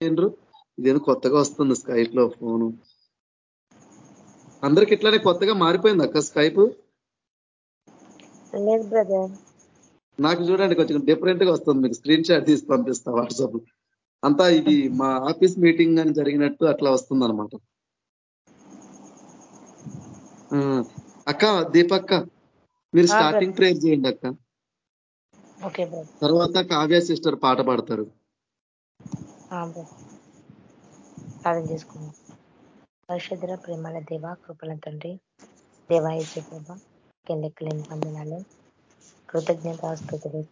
చేయండ్రు ఇదేదో కొత్తగా వస్తుంది స్కైప్లో ఫోను. అందరికి ఇట్లానే కొత్తగా మారిపోయింది అక్క స్కైప్? లేదు బ్రదర్. నాకు చూడండి కొంచెం డిఫరెంట్గా వస్తుంది. మీకు స్క్రీన్ షాట్ తీసి పంపిస్తా వాట్సాప్. అంతా ఇది మా ఆఫీస్ మీటింగ్ అని జరిగినట్టు అట్లా వస్తుంది అనమాట అక్క దీపక్క మీరు స్టార్టింగ్ ప్రేయర్ చేయండి అక్క. తర్వాత కావ్య సిస్టర్ పాట పాడతారు. ప్రార్థన చేసుకున్నాం పరిశుద్ర ప్రేమల దేవ కృపల తండ్రి దేవాయచ ప్రభ కెల్లెక్కలేని పొందనాలు కృతజ్ఞత స్థుతులు.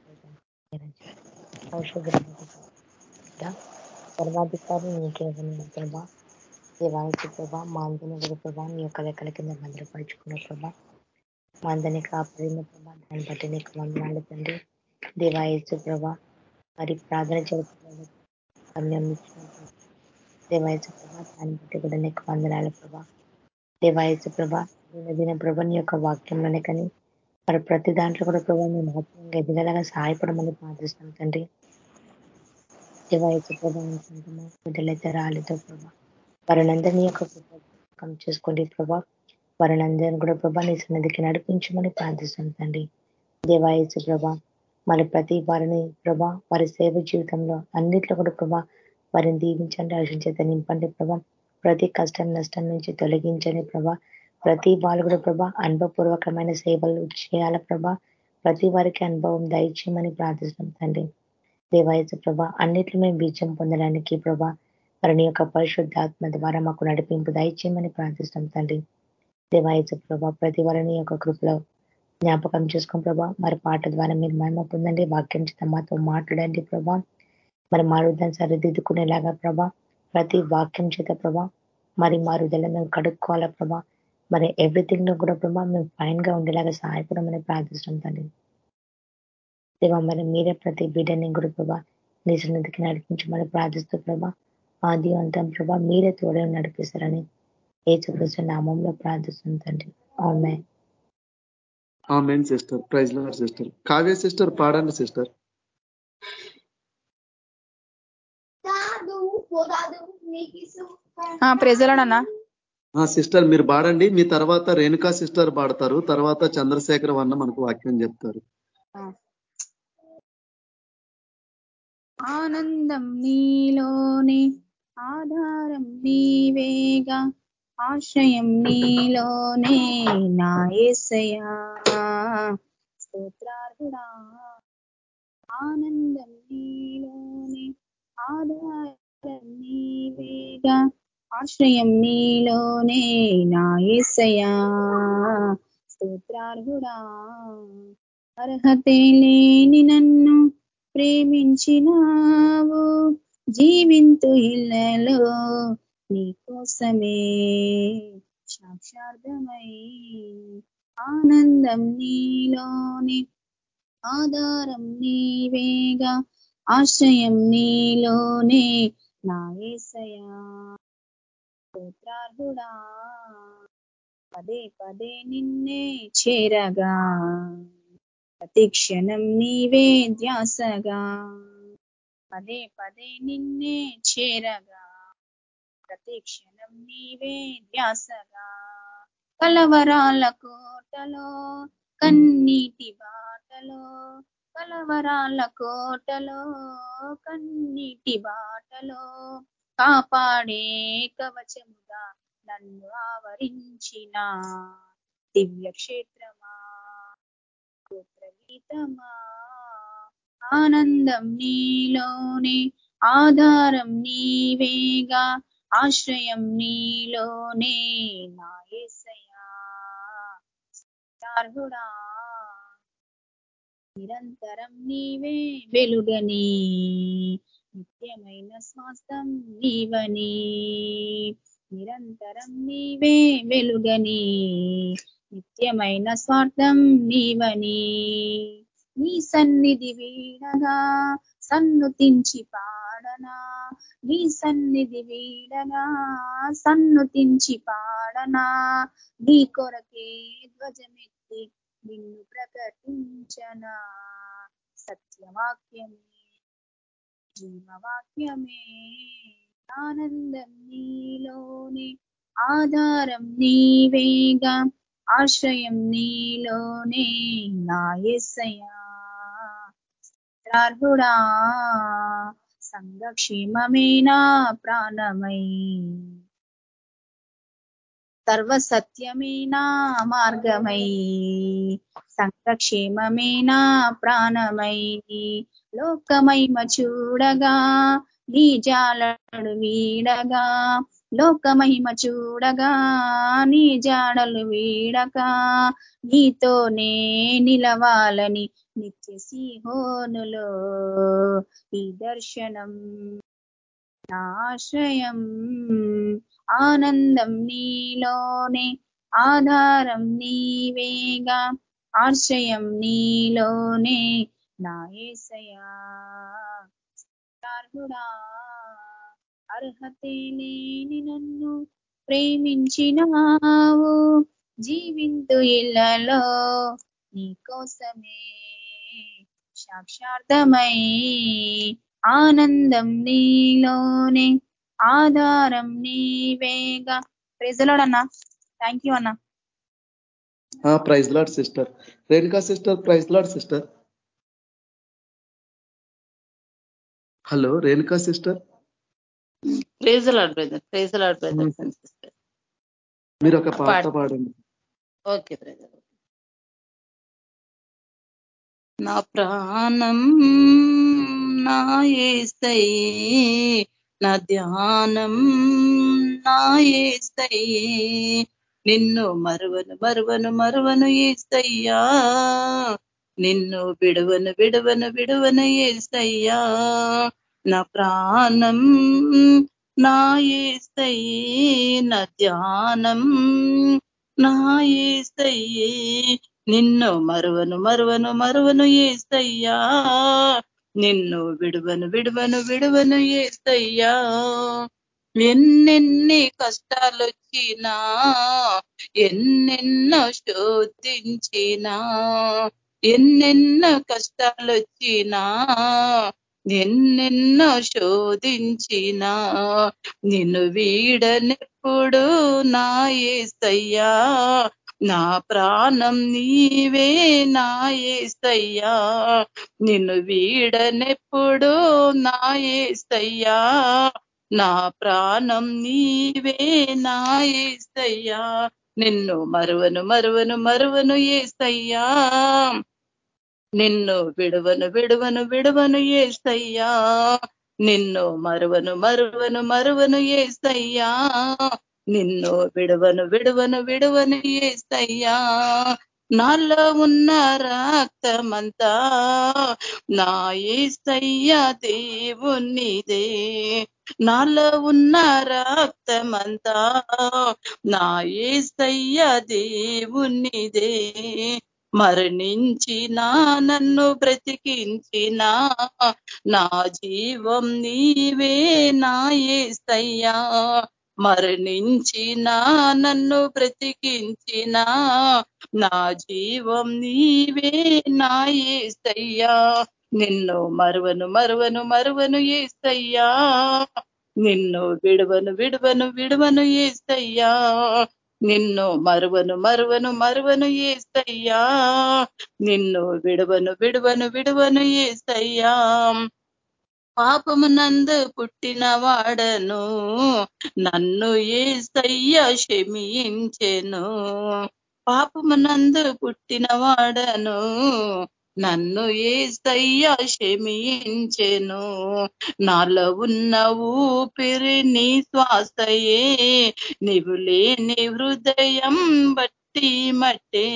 సర్వాధికారి నీకే ప్రభా. దేవాయచు ప్రభ మా అందరి ప్రభా నీ యొక్క లెక్కల కింద భద్రపరుచుకున్న ప్రభా. మా అందరినీ కాపాడిన ప్రభా దాన్ని బట్టి నీకు వందనాలు తండ్రి. దేవాయచ ప్రభ మరి ప్రార్థన చేస్తున్న సమయం ఇచ్చిన దేవాయచు ప్రభా దాన్ని బట్టి కూడా నీకు వందనాలు ప్రభా. దేవాయచు ప్రభా దిన ప్రభని యొక్క వాక్యంలోనే కానీ మరి ప్రతి దాంట్లో కూడా ప్రభా మేము ఆత్మీయంగా ఎదిగేలాగా సహాయపడమని ప్రార్థిస్తాం తండ్రి. దేవాయచు ప్రభావం బిడ్డలైతే రాలేదో ప్రభా. వారినందరినీ యొక్క కృపం చేసుకోండి ప్రభా. వారినందరినీ కూడా ప్రభా నీ సన్నిధికి నడిపించమని ప్రార్థిస్తాం తండ్రి. దేవాయచు ప్రభా మరి ప్రతి వారిని ప్రభా వారి సేవ జీవితంలో అన్నిట్లో కూడా ప్రభా వారిని దీవించండి ఆశించేత నింపండి ప్రభా. ప్రతి కష్టం నష్టం నుంచి తొలగించండి ప్రభా. ప్రతి వాళ్ళు కూడా ప్రభా అనుభవపూర్వకమైన సేవలు చేయాల ప్రభా. ప్రతి వారికి అనుభవం దయచేయమని ప్రార్థిస్తున్నాం తండ్రి. దేవాయచ ప్రభ అన్నిట్లో మేము బీజం పొందడానికి ప్రభా వారిని యొక్క పరిశుద్ధాత్మ ద్వారా మాకు నడిపింపు దయచేయమని ప్రార్థిస్తాం తండ్రి. దేవాయచ ప్రభ ప్రతి వారిని యొక్క కృపలో జ్ఞాపకం చేసుకోండి ప్రభా మరి పాట ద్వారా మీరు మహిమ పొందండి వాక్యం చేత మాతో మాట్లాడండి ప్రభా. మరి మా హృదయం సరిదిద్దుకునేలాగా ప్రభా ప్రతి వాక్యం చేత ప్రభా మరి మా హృదయలో మేము కడుక్కోవాలా ప్రభా. మరి ఎవ్రీథింగ్లో కూడా ప్రభా మేము ఫైన్గా ఉండేలాగా సహాయపడమని ప్రార్థిస్తాం తండ్రి. దేవా మరి మీరే ప్రతి బిడ్డని కూడా ప్రభా నీ సన్నిధికి నడిపించమని ప్రార్థిస్తూ ప్రభా ఆది అంతం ప్రభా మీరే తోడే నడిపిస్తారని ఏ చూపిస్తున్న నామంలో ప్రార్థిస్తుంది తండ్రి. ఆమె sister praise sister Kavya sister పాడండి సిస్టర్ ప్రెజలాడన్నా సిస్టర్ మీరు పాడండి. మీ తర్వాత రేణుకా సిస్టర్ పాడతారు. తర్వాత చంద్రశేఖర్ వన్న మనకు వాక్యం చెప్తారు. ఆనందం నీలోనే ఆధారం నీవేగా. ఆశ్రయం నీలోనే నా ఏసయా స్తోత్రార్హుడా. ఆనందం నీలోనే ఆధారం నీవేగా ఆశ్రయం నీలోనే నా ఏసయా స్తోత్రార్హుడా. అర్హతే లేని నన్ను ప్రేమించినావు. జీవింతు ఇళ్ళలో నీకోసమే సాక్షార్థమై ఆనందం నీలోనే ఆధారం నీవేగా ఆశ్రయం నీలోనే నా ఏసయా పదే పదే నిన్నే చేరగా ప్రతిక్షణం నీవే ధ్యాసగా. పదే పదే నిన్నే చేరగా ప్రతి క్షణం నీవే ధ్యాసగా. కలవరాల కోటలో కన్నీటి బాటలో. కలవరాల కోటలో కన్నీటి బాటలో. కాపాడే కవచముగా నన్ను ఆవరించిన దివ్య క్షేత్రమా ఆనందం నీలోనే ఆధారం నీవేగా. ఆశ్రయం నీలోనే నా నిరంతరం నీవే వెలుగని నిత్యమైన స్వాస్థం నీవని. నిరంతరం నీవే వెలుగని నిత్యమైన స్వార్థం నీవని. నీ సన్నిధి వీడగా సన్నుతించి పాడనా? నీ సన్నిధి వీడగా సన్నుతించి పాడనా? నీ కొరకే ధ్వజమెత్తి నిన్ను ప్రకటించనా? సత్యవాక్యమే జీవవాక్యమే. ఆనందం నీలోనే ఆధారం నీవేగా. ఆశ్రయం నీలోనే నా ఎస్సయ్యా ప్రార్థుడా సంఘక్షేమమేనా ప్రాణమై? సర్వసత్యమేనా మార్గమై? సంఘక్షేమమేనా ప్రాణమై? లోకమైమ చూడగా నీ జాలడు వీడగా లోకమహిమ చూడగా నీ జాడలు వీడగా. నీతోనే నిలవాలని నిత్య సిహోనులో ఈ దర్శనం ఆశ్రయం. ఆనందం నీలోనే ఆధారం నీవేగా. ఆశ్రయం నీలోనే నా ఏసయా అర్హతే లేని నన్ను ప్రేమించినావు. జీవింతు ఇళ్ళలో నీకోసమే సాక్షార్థమై ఆనందం నీలోనే ఆధారం నీవేగా. ప్రెజలాడ్ అన్నా. థ్యాంక్ యూ అన్నా. Praise lord sister Renuka sister praise lord sister hello Renuka sister brother brother sister మీరు ఒక పాట పాడండి. ఓకే బ్రదర్ నా ప్రాణం నా ఏస్తయ్యే నా ధ్యానం నా ఏస్తయ్యే నిన్ను మరువను మరువను మరువను ఏస్తయ్యా నిన్ను విడవను విడవను విడవను ఏస్తయ్యా నా ప్రాణం నా ఏస్తయ్యే నా ధ్యానం నా నిన్ను మరువను మరువను మరువను ఏసయ్యా. నిన్ను విడువను విడువను విడువను ఏస్తయ్యా ఎన్నెన్ని కష్టాలొచ్చినా ఎన్నెన్నో శోధించినా ఎన్నెన్నో కష్టాలొచ్చినా నిన్నెన్నో శోధించినా నిన్ను వీడనెప్పుడు నా ఏస్తయ్యా నా ప్రాణం నీవే నా ఏస్తయ్యా నిన్ను వీడనెప్పుడు నా ఏస్తయ్యా నా ప్రాణం నీవే నా ఏస్తయ్యా నిన్ను మరువను మరువను మరువను ఏస్తయ్యా నిన్ను విడువను విడువను విడువను ఏసయ్యా. నిన్ను మరువను మరువను మరువను ఏసయ్యా. నిన్ను విడువను విడువను విడువను ఏసయ్యా. నాలో ఉన్న రక్తమంతా నా ఏసయ్యా దేవునిదే. నాలో ఉన్న రక్తమంతా నా ఏస్తయ్యా దేవునిదే. మరణించిన నన్ను బ్రతికించిన నా జీవం నీవే నాయసయ్యా ఏస్తయ్యా మరణించిన నన్ను బ్రతికించిన నా జీవం నీవే నాయసయ్యా నిన్ను మరువను మరువను మరువను ఏసయ్యా. నిన్ను విడువను విడువను విడువను ఏసయ్యా. నిన్ను మరువను మరువను మరువను ఏసయ్యా. నిన్ను విడువను విడువను విడువను ఏస్తయ్యా పాపమునందు పుట్టిన వాడను నన్ను ఏసయ్య క్షమించెను. పాపమునందు పుట్టిన వాడను నన్ను ఏస్తయ్య క్షమించెను. నాలో ఉన్న ఊపిరి నీ శ్వాసయే. నీవు లేని హృదయం బట్టి మట్టే.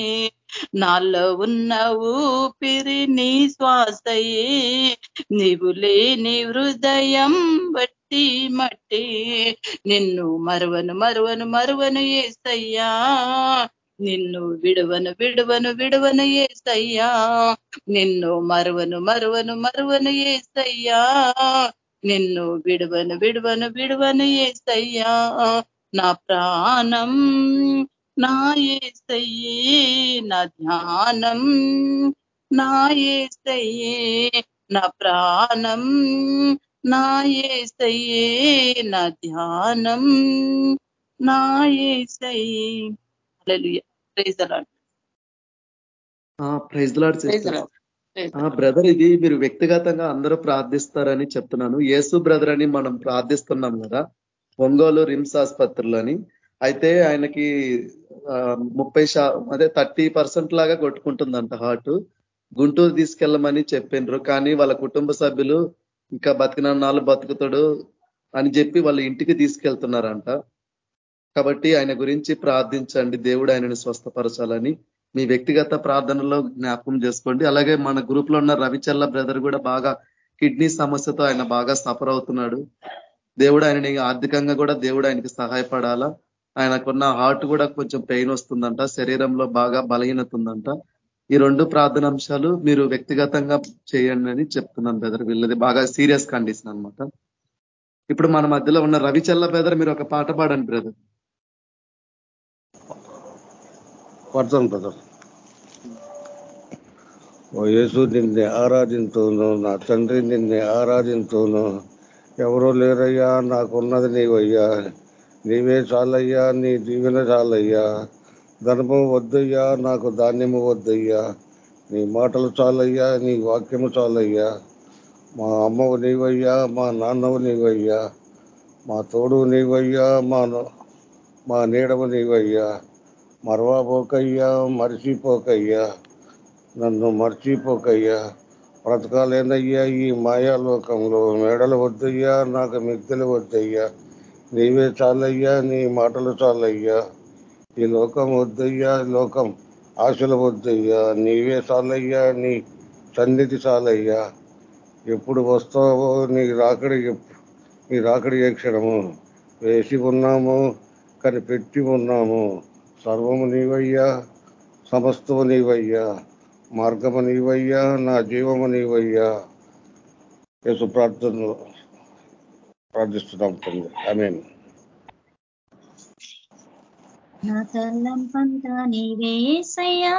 నాలో ఉన్న ఊపిరి నీ శ్వాసయే. నీవు లేని హృదయం బట్టి మట్టి. నిన్ను మరువను మరువను మరువను ఏసయ్యా నిన్ను విడువను విడువను విడువను ఏసయ్యా. నిన్ను మరువను మరువను మరువను ఏసయ్యా. నిన్ను విడువను విడువను విడువను ఏసయ్యా. నా ప్రాణం నా ఏసయ్యే నా ధ్యానం నా ఏసయ్యే నా ప్రాణం నా ఏసయ్యే నా ధ్యానం నా ఏసయ్యే. హల్లెలూయా. Praise Lord. బ్రదర్ ఇది మీరు వ్యక్తిగతంగా అందరూ ప్రార్థిస్తారని చెప్తున్నాను. యేసు బ్రదర్ అని మనం ప్రార్థిస్తున్నాం కదా ఒంగోలు రిమ్స్ ఆసుపత్రిలోని. అయితే ఆయనకి ముప్పై అదే థర్టీ పర్సెంట్ లాగా కొట్టుకుంటుందంట హార్ట్. గుంటూరు తీసుకెళ్ళమని చెప్పిండ్రు కానీ వాళ్ళ కుటుంబ సభ్యులు ఇంకా బతికినన్నాళ్ళు బతుకుతాడు అని చెప్పి వాళ్ళ ఇంటికి తీసుకెళ్తున్నారంట. కాబట్టి ఆయన గురించి ప్రార్థించండి. దేవుడు ఆయనని స్వస్థపరచాలని మీ వ్యక్తిగత ప్రార్థనలో జ్ఞాపకం చేసుకోండి. అలాగే మన గ్రూప్లో ఉన్న రవిచల్ల బ్రదర్ కూడా బాగా కిడ్నీ సమస్యతో ఆయన బాగా సఫర్ అవుతున్నాడు. దేవుడు ఆయనని ఆర్థికంగా కూడా దేవుడు ఆయనకి సహాయపడాలా? ఆయనకున్న హార్ట్ కూడా కొంచెం పెయిన్ వస్తుందంట శరీరంలో బాగా బలహీనత ఉందంట ఈ రెండు ప్రార్థన అంశాలు మీరు వ్యక్తిగతంగా చేయండి అని చెప్తున్నాను బ్రదర్ వీళ్ళది. బాగా సీరియస్ కండిషన్ అన్నమాట. ఇప్పుడు మన మధ్యలో ఉన్న రవిచల్ల బ్రదర్ మీరు ఒక పాట పాడండి బ్రదర్. పడతాను బ్రదర్. ఓ యేసు నిన్నే ఆరాధింతును నా తండ్రి నిన్నే ఆరాధింతును. ఎవరో లేరయ్యా నాకున్నది నీవయ్యా. నీవే చాలయ్యా నీ దీవెన చాలయ్యా. ధర్మం వద్దయ్యా నాకు ధాన్యము వద్దయ్యా. నీ మాటలు చాలయ్యా నీ వాక్యము చాలయ్యా. మా అమ్మవు నీవయ్యా మా నాన్నవు నీవయ్యా. మా తోడు నీవయ్యా మా మా నీడవు నీవయ్యా. మరవబోకయ్యా మరిచిపోకయ్యా నన్ను మర్చిపోకయ్యా. బ్రతకాలేనయ్యా ఈ మాయాలోకంలో. మేడలు వద్దయ్యా నాకు మిద్దెలు వద్దయ్యా. నీవే చాలయ్యా నీ మాటలు చాలయ్యా. ఈ లోకం వద్దయ్యా లోకం ఆశలు వద్దయ్యా. నీవే చాలయ్యా నీ సన్నిధి చాలయ్యా. ఎప్పుడు వస్తావో నీ రాకడి నీ రాకడి ఏ క్షణము? వేసి ఉన్నాము కనిపెట్టి ఉన్నాము. సర్వము నీవయ్యా సమస్తము నీవయ్యా మార్గము నీవయ్యా నా జీవము నీవయ్యా. యేసు ప్రార్థనలు ప్రార్థిస్తున్నాం తండ్రి. ఆమేన్. నా తల్లంపంతా నీవే యేసయ్యా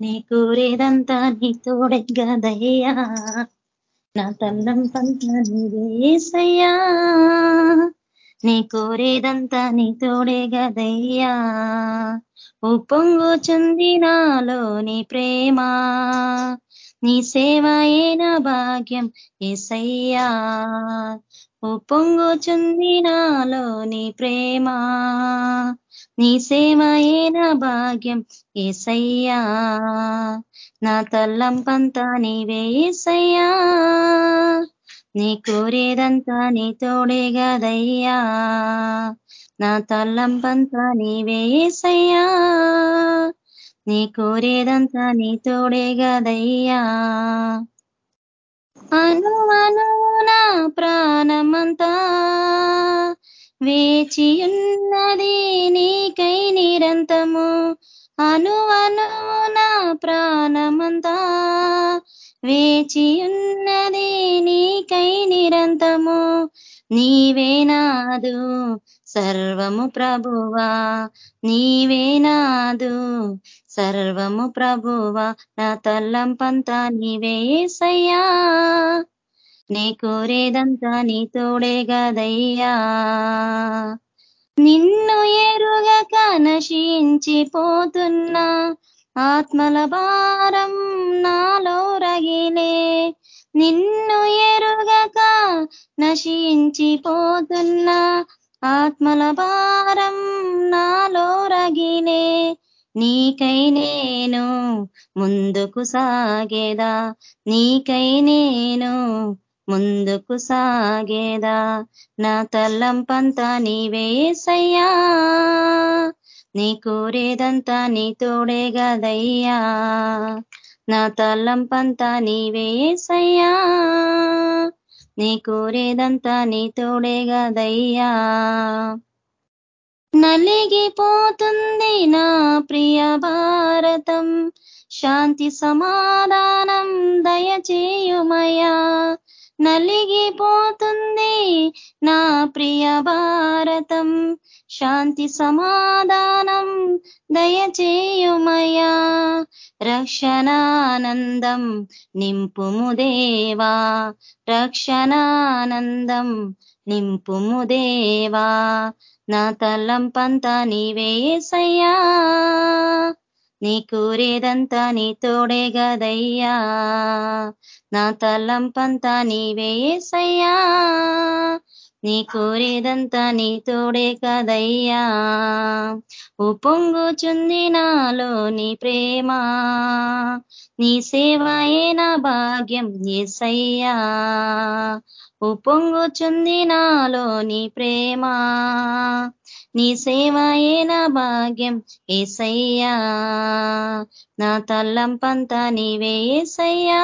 నీ కోరేదంతా నీ తోడే గదయ్యా నా తల్లంపంతా నీవే యేసయ్యా నీ కోరేదంతా నీ తోడే గదయ్యా ఉప్పొంగుచుంది నాలో నీ ప్రేమ. నీ సేవ ఏన భాగ్యం ఎసయ్యా ఉప్పొంగుచుంది నాలో నీ ప్రేమ. నీ సేవ ఏన భాగ్యం ఏసయ్యా. నా తల్లంపంతా నీవే ఏసయ్యా. నీ కోరేదంతా నీ తోడే గదయ్యా నా తల్లంపంతా నీవేసయ్యా నీ కోరేదంతా నీ తోడే గదయ్యా అను నా ప్రాణమంతా వేచి ఉన్నది నీకై నిరంతము అను నా ప్రాణమంతా వేచియున్నది నీకై నిరంతము. నీవే నాదు సర్వము ప్రభువా. నీవే నాదు సర్వము ప్రభువా. నా తల్లంపంతా పంతా సయ్యా నీ కోరేదంతా నీ తోడే గదయ్యా. నిన్ను ఎరుగక నశించిపోతున్నా. ఆత్మల భారం నాలో రగిలే నిన్ను ఎరుగక నశించిపోతున్నా ఆత్మల భారం నాలో రగిలే నీకై నేను ముందుకు సాగేదా? నీకై నేను ముందుకు సాగేదా? నా తల్లంపంతా నీవే సయ్యా. నీ కోరేదంతా నీ తోడే గదయ్యా నా తల్లంపంతా నీవేసయ్యా నీ కోరేదంతా నీ తోడే గదయ్యా నలిగిపోతుంది నా ప్రియ భారతం శాంతి సమాధానం దయచేయుమయా నలిగిపోతుంది నా ప్రియ భారతం. శాంతి సమాధానం దయచేయుమయా రక్షణానందం నింపుము దేవా. రక్షణానందం నింపుము దేవా. నా తల్లంపంతా నీవేసయ్యా నీ కూరేదంతా నీ తోడే గదయ్యా. నా తల్లంపంతా నీవేసయ్యా నీ కోరేదంతా నీ తోడే కదయ్యా ఉప్పొంగుచుంది నాలో నీ ప్రేమ. నీ సేవయే నా భాగ్యం ఎసయ్యా ఉప్పొంగుచుంది నాలో నీ ప్రేమ. నీ సేవాయే నా భాగ్యం ఏసయ్యా. నా తల్లంపంతా నీవే ఏసయ్యా.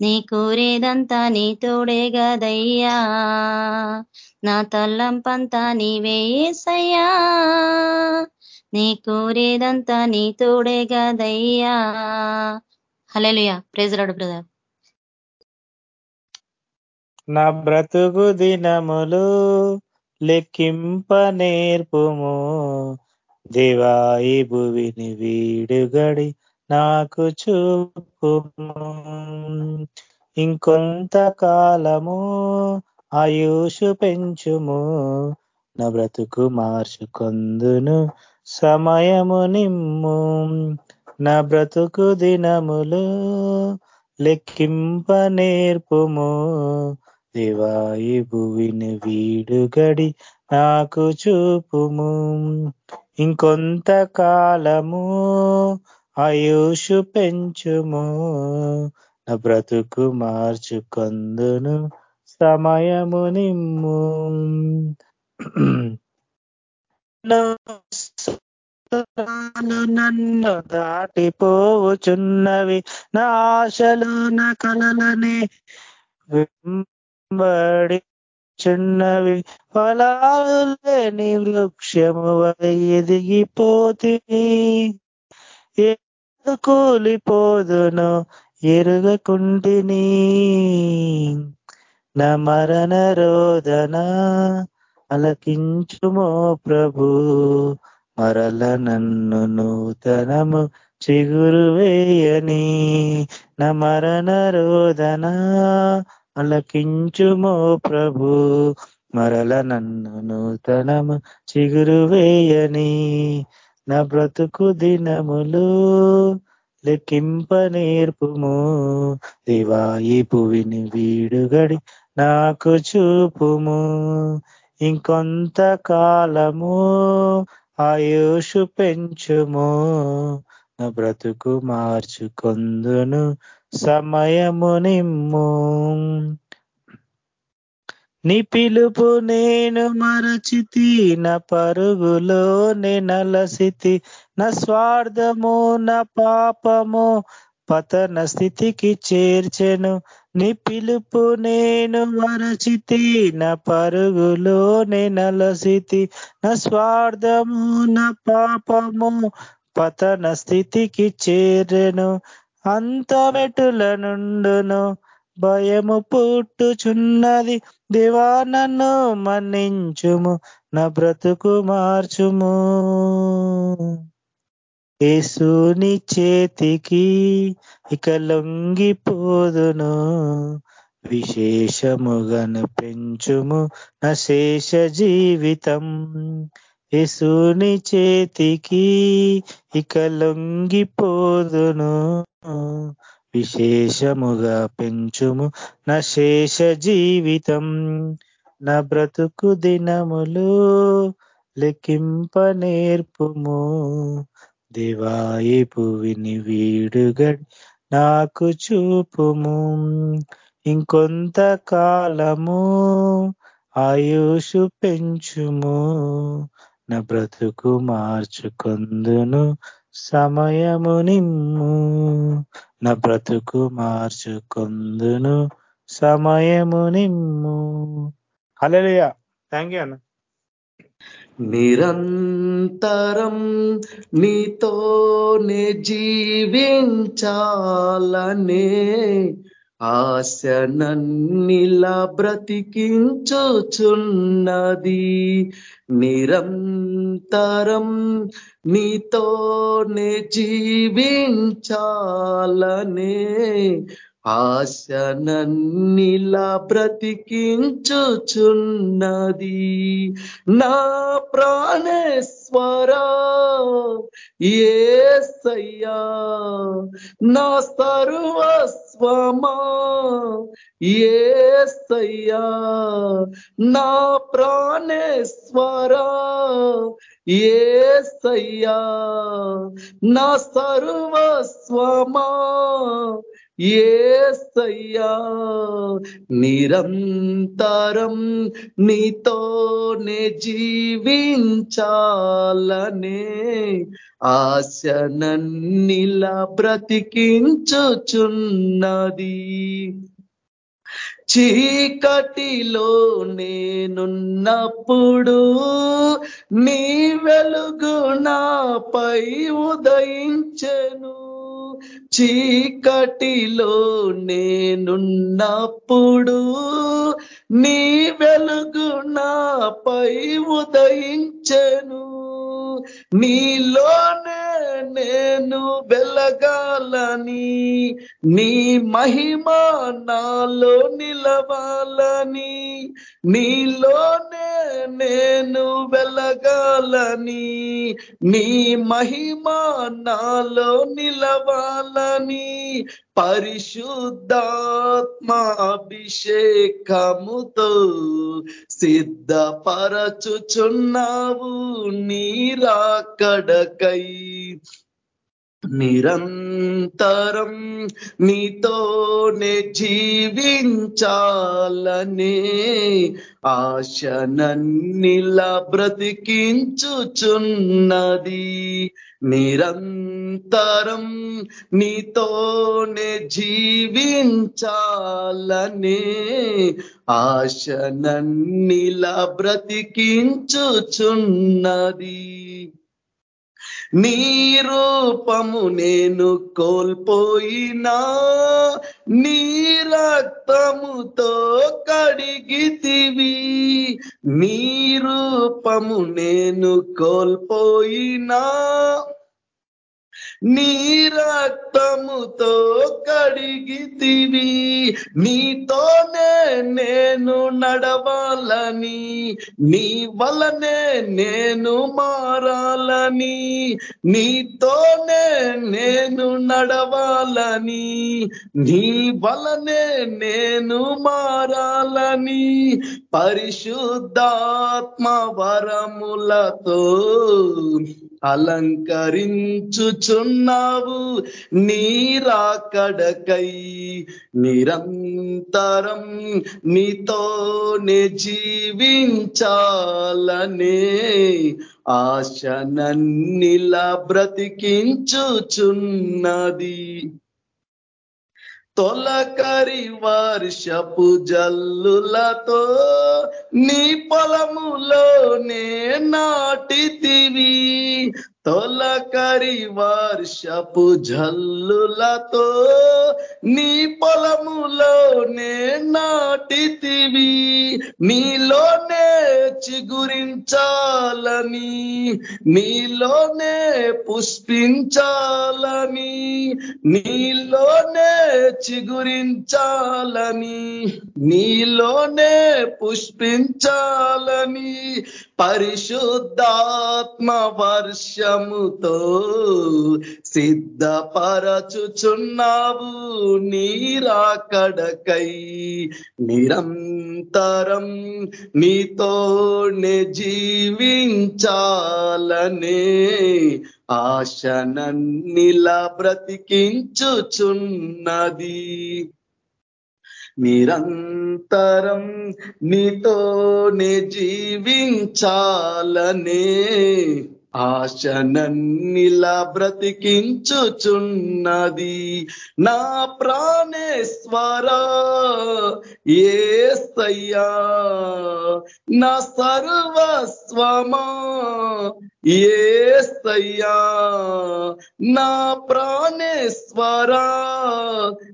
నీ కోరేదంతా నీ తోడే గదయ్యా. నా తల్లంపంతా నీవే ఏసయ్యా. నీ కోరేదంతా నీ తోడే గదయ్యా. Hallelujah praise the lord brother. నా బ్రతుకు దినములు లెక్కింప నేర్పుము దేవాయి భువిని వీడుగడి నాకు చూపుము. ఇంకొంత కాలము ఆయుషు పెంచుము. నా బ్రతుకు మార్చుకొందును సమయము నిమ్ము. నా బ్రతుకు దినములు లెక్కింప నేర్పుము దేవాయి భువిని వీడుగడి నాకు చూపుము. ఇంకొంత కాలము ఆయుషు పెంచుము. నా బ్రతుకు మార్చుకొందును సమయము నిమ్ము. నన్ను దాటిపోవుచున్నవి. నా ఆశలు నా కలలనే బడి చిన్నవి ఫలాలేని లేని వృక్షము ఎదిగిపోతి కూలిపోదును ఎరుగకుంటిని నా మరణ రోదన అలకించుమో ప్రభు మరల నన్ను నూతనము చిగురు వేయని నా మరణ రోదన అలకించుమో ప్రభు మరల నన్ను నూతనము చిగురు వేయని. నా బ్రతుకు దినములు లెక్కింప నేర్పుము. దివాయి పువిని వీడుగడి నాకు చూపుము. ఇంకొంత కాలము ఆయుషు పెంచుము. నా బ్రతుకు మార్చుకొందును సమయము నిమ్ము నీ పిలుపు నేను మరచితి నా పరుగులో నలసితి నా స్వార్థము నా పాపము పతన స్థితికి చేర్చెను. నీ పిలుపు నేను మరచితి నా పరుగులో నలసితి నా స్వార్థము నా పాపము పతన స్థితికి చేరెను అంత మెటుల నుండును భయము పుట్టుచున్నది. దేవా నన్ను మన్నించుము నా బ్రతుకు మార్చుము. ఏసుని చేతికి ఇక లొంగిపోదును విశేషముగను పెంచుము నా శేష జీవితం. యేసుని చేతికి ఇక లొంగిపోదును. విశేషముగా పెంచుము నా శేష జీవితం. నా బ్రతుకు దినములు లెక్కింప నేర్పుము దివాయి విని వీడుగడి నాకు చూపుము. ఇంకొంత కాలము ఆయుషు పెంచుము. నా బ్రతుకు మార్చుకొందును సమయము నిమ్ము నా బ్రతుకు మార్చుకొందును సమయము నిమ్ము హలలియా థ్యాంక్ యూ అన్న. నిరంతరం నీతోనే జీవించాలనే ఆశ నన్నిలా బ్రతికించుచున్నది. నిరంతరం నీతోనే జీవించాలనే ఆశ నన్నిలా బ్రతికించుచున్నది. నా ప్రాణేశ్వరా ఏసయ్యా నా సర్వస్వమా ఏసయ్యా నా ప్రాణేశ్వరా ఏసయ్యా నా సర్వస్వమా? ఏసయ్యా నిరంతరం నీతోనే జీవించాలనే ఆశ నన్నిలా బ్రతికించుచున్నది. చీకటిలో నేనున్నప్పుడు నీ వెలుగు నాపై ఉదయించెను. చీకటిలో నేనున్నప్పుడు నీ వెలుగు నాపై ఉదయించను. నీలోనే నేను వెలగాలని నీ మహిమ నాలో నిలవాలని నీలోనే నేను వెలగాలని నీ మహిమ నాలో నిలవాలని పరిశుద్ధాత్మ అభిషేకముతో సిద్ధపరచుచున్నావు నీరాకడకై నిరంతరం నీతోనే జీవించాలనే ఆశ నన్నిలా బ్రతికించుచున్నది. నిరంతరం నీతోనే జీవించాలనే ఆశ నన్నిలా బ్రతికించుచున్నది. నీ రూపము నేను కోల్పోయినా నీ రక్తముతో కడిగితివి. నీ రూపము నేను కోల్పోయినా నీ రక్తముతో కడిగితివి. నీతోనే నేను నడవాలని. నీ వలనే నేను మారాలని. నీతోనే నేను నడవాలని. నీ వలనే నేను మారాలని. పరిశుద్ధాత్మ వరములతో అలంకరించుచున్నావు నీరాకడకై నిరంతరం నీతోనే జీవించాలనే ఆశ నన్నిలా బ్రతికించుచున్నది. తొలకరి వర్షపు జల్లులతో నీ పొలములోనే నాటితివి. తొలకరి వర్షపు జల్లులతో నీ పొలములోనే నాటితివి. నీలోనే చిగురించాలని నీలోనే పుష్పించాలని నీలోనే చిగురించాలని నీలోనే పుష్పించాలని. పరిశుద్ధాత్మ వర్షముతో సిద్ధపరచుచున్నావు నీరాకడకై. నిరంతరం నీతోనే జీవించాలనే ఆశనన్నిలా బ్రతికించుచున్నది. నిరంతరం నీతోనే జీవించాలనే ఆశ నన్నిలా బ్రతికించుచున్నది. నా ప్రాణేశ్వరా ఏసయ్యా నా సర్వస్వమా ఏస్తయ్యా నా ప్రాణేశ్వరా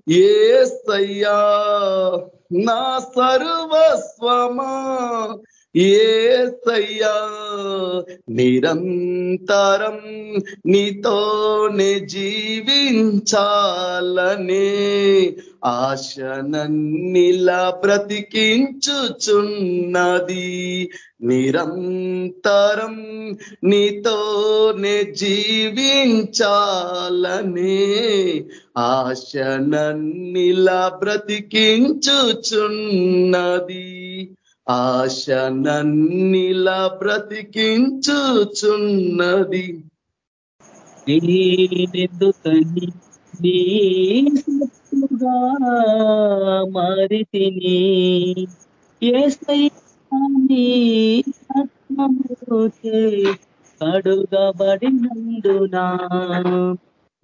ఏస్తయ్యా నా సర్వస్వమా. ఏసయ్యా నిరంతరం నీతోనే జీవించాలనే ఆశనన్నిలా బ్రతికించుచున్నది. నిరంతరం నీతోనే జీవించాలనే ఆశనన్నిలా బ్రతికించుచున్నది. ఆశ నన్నిలా బ్రతికించుచున్నది. నేనెందుకని నీ సత్తుగా మారి తిని కడుగబడినందునా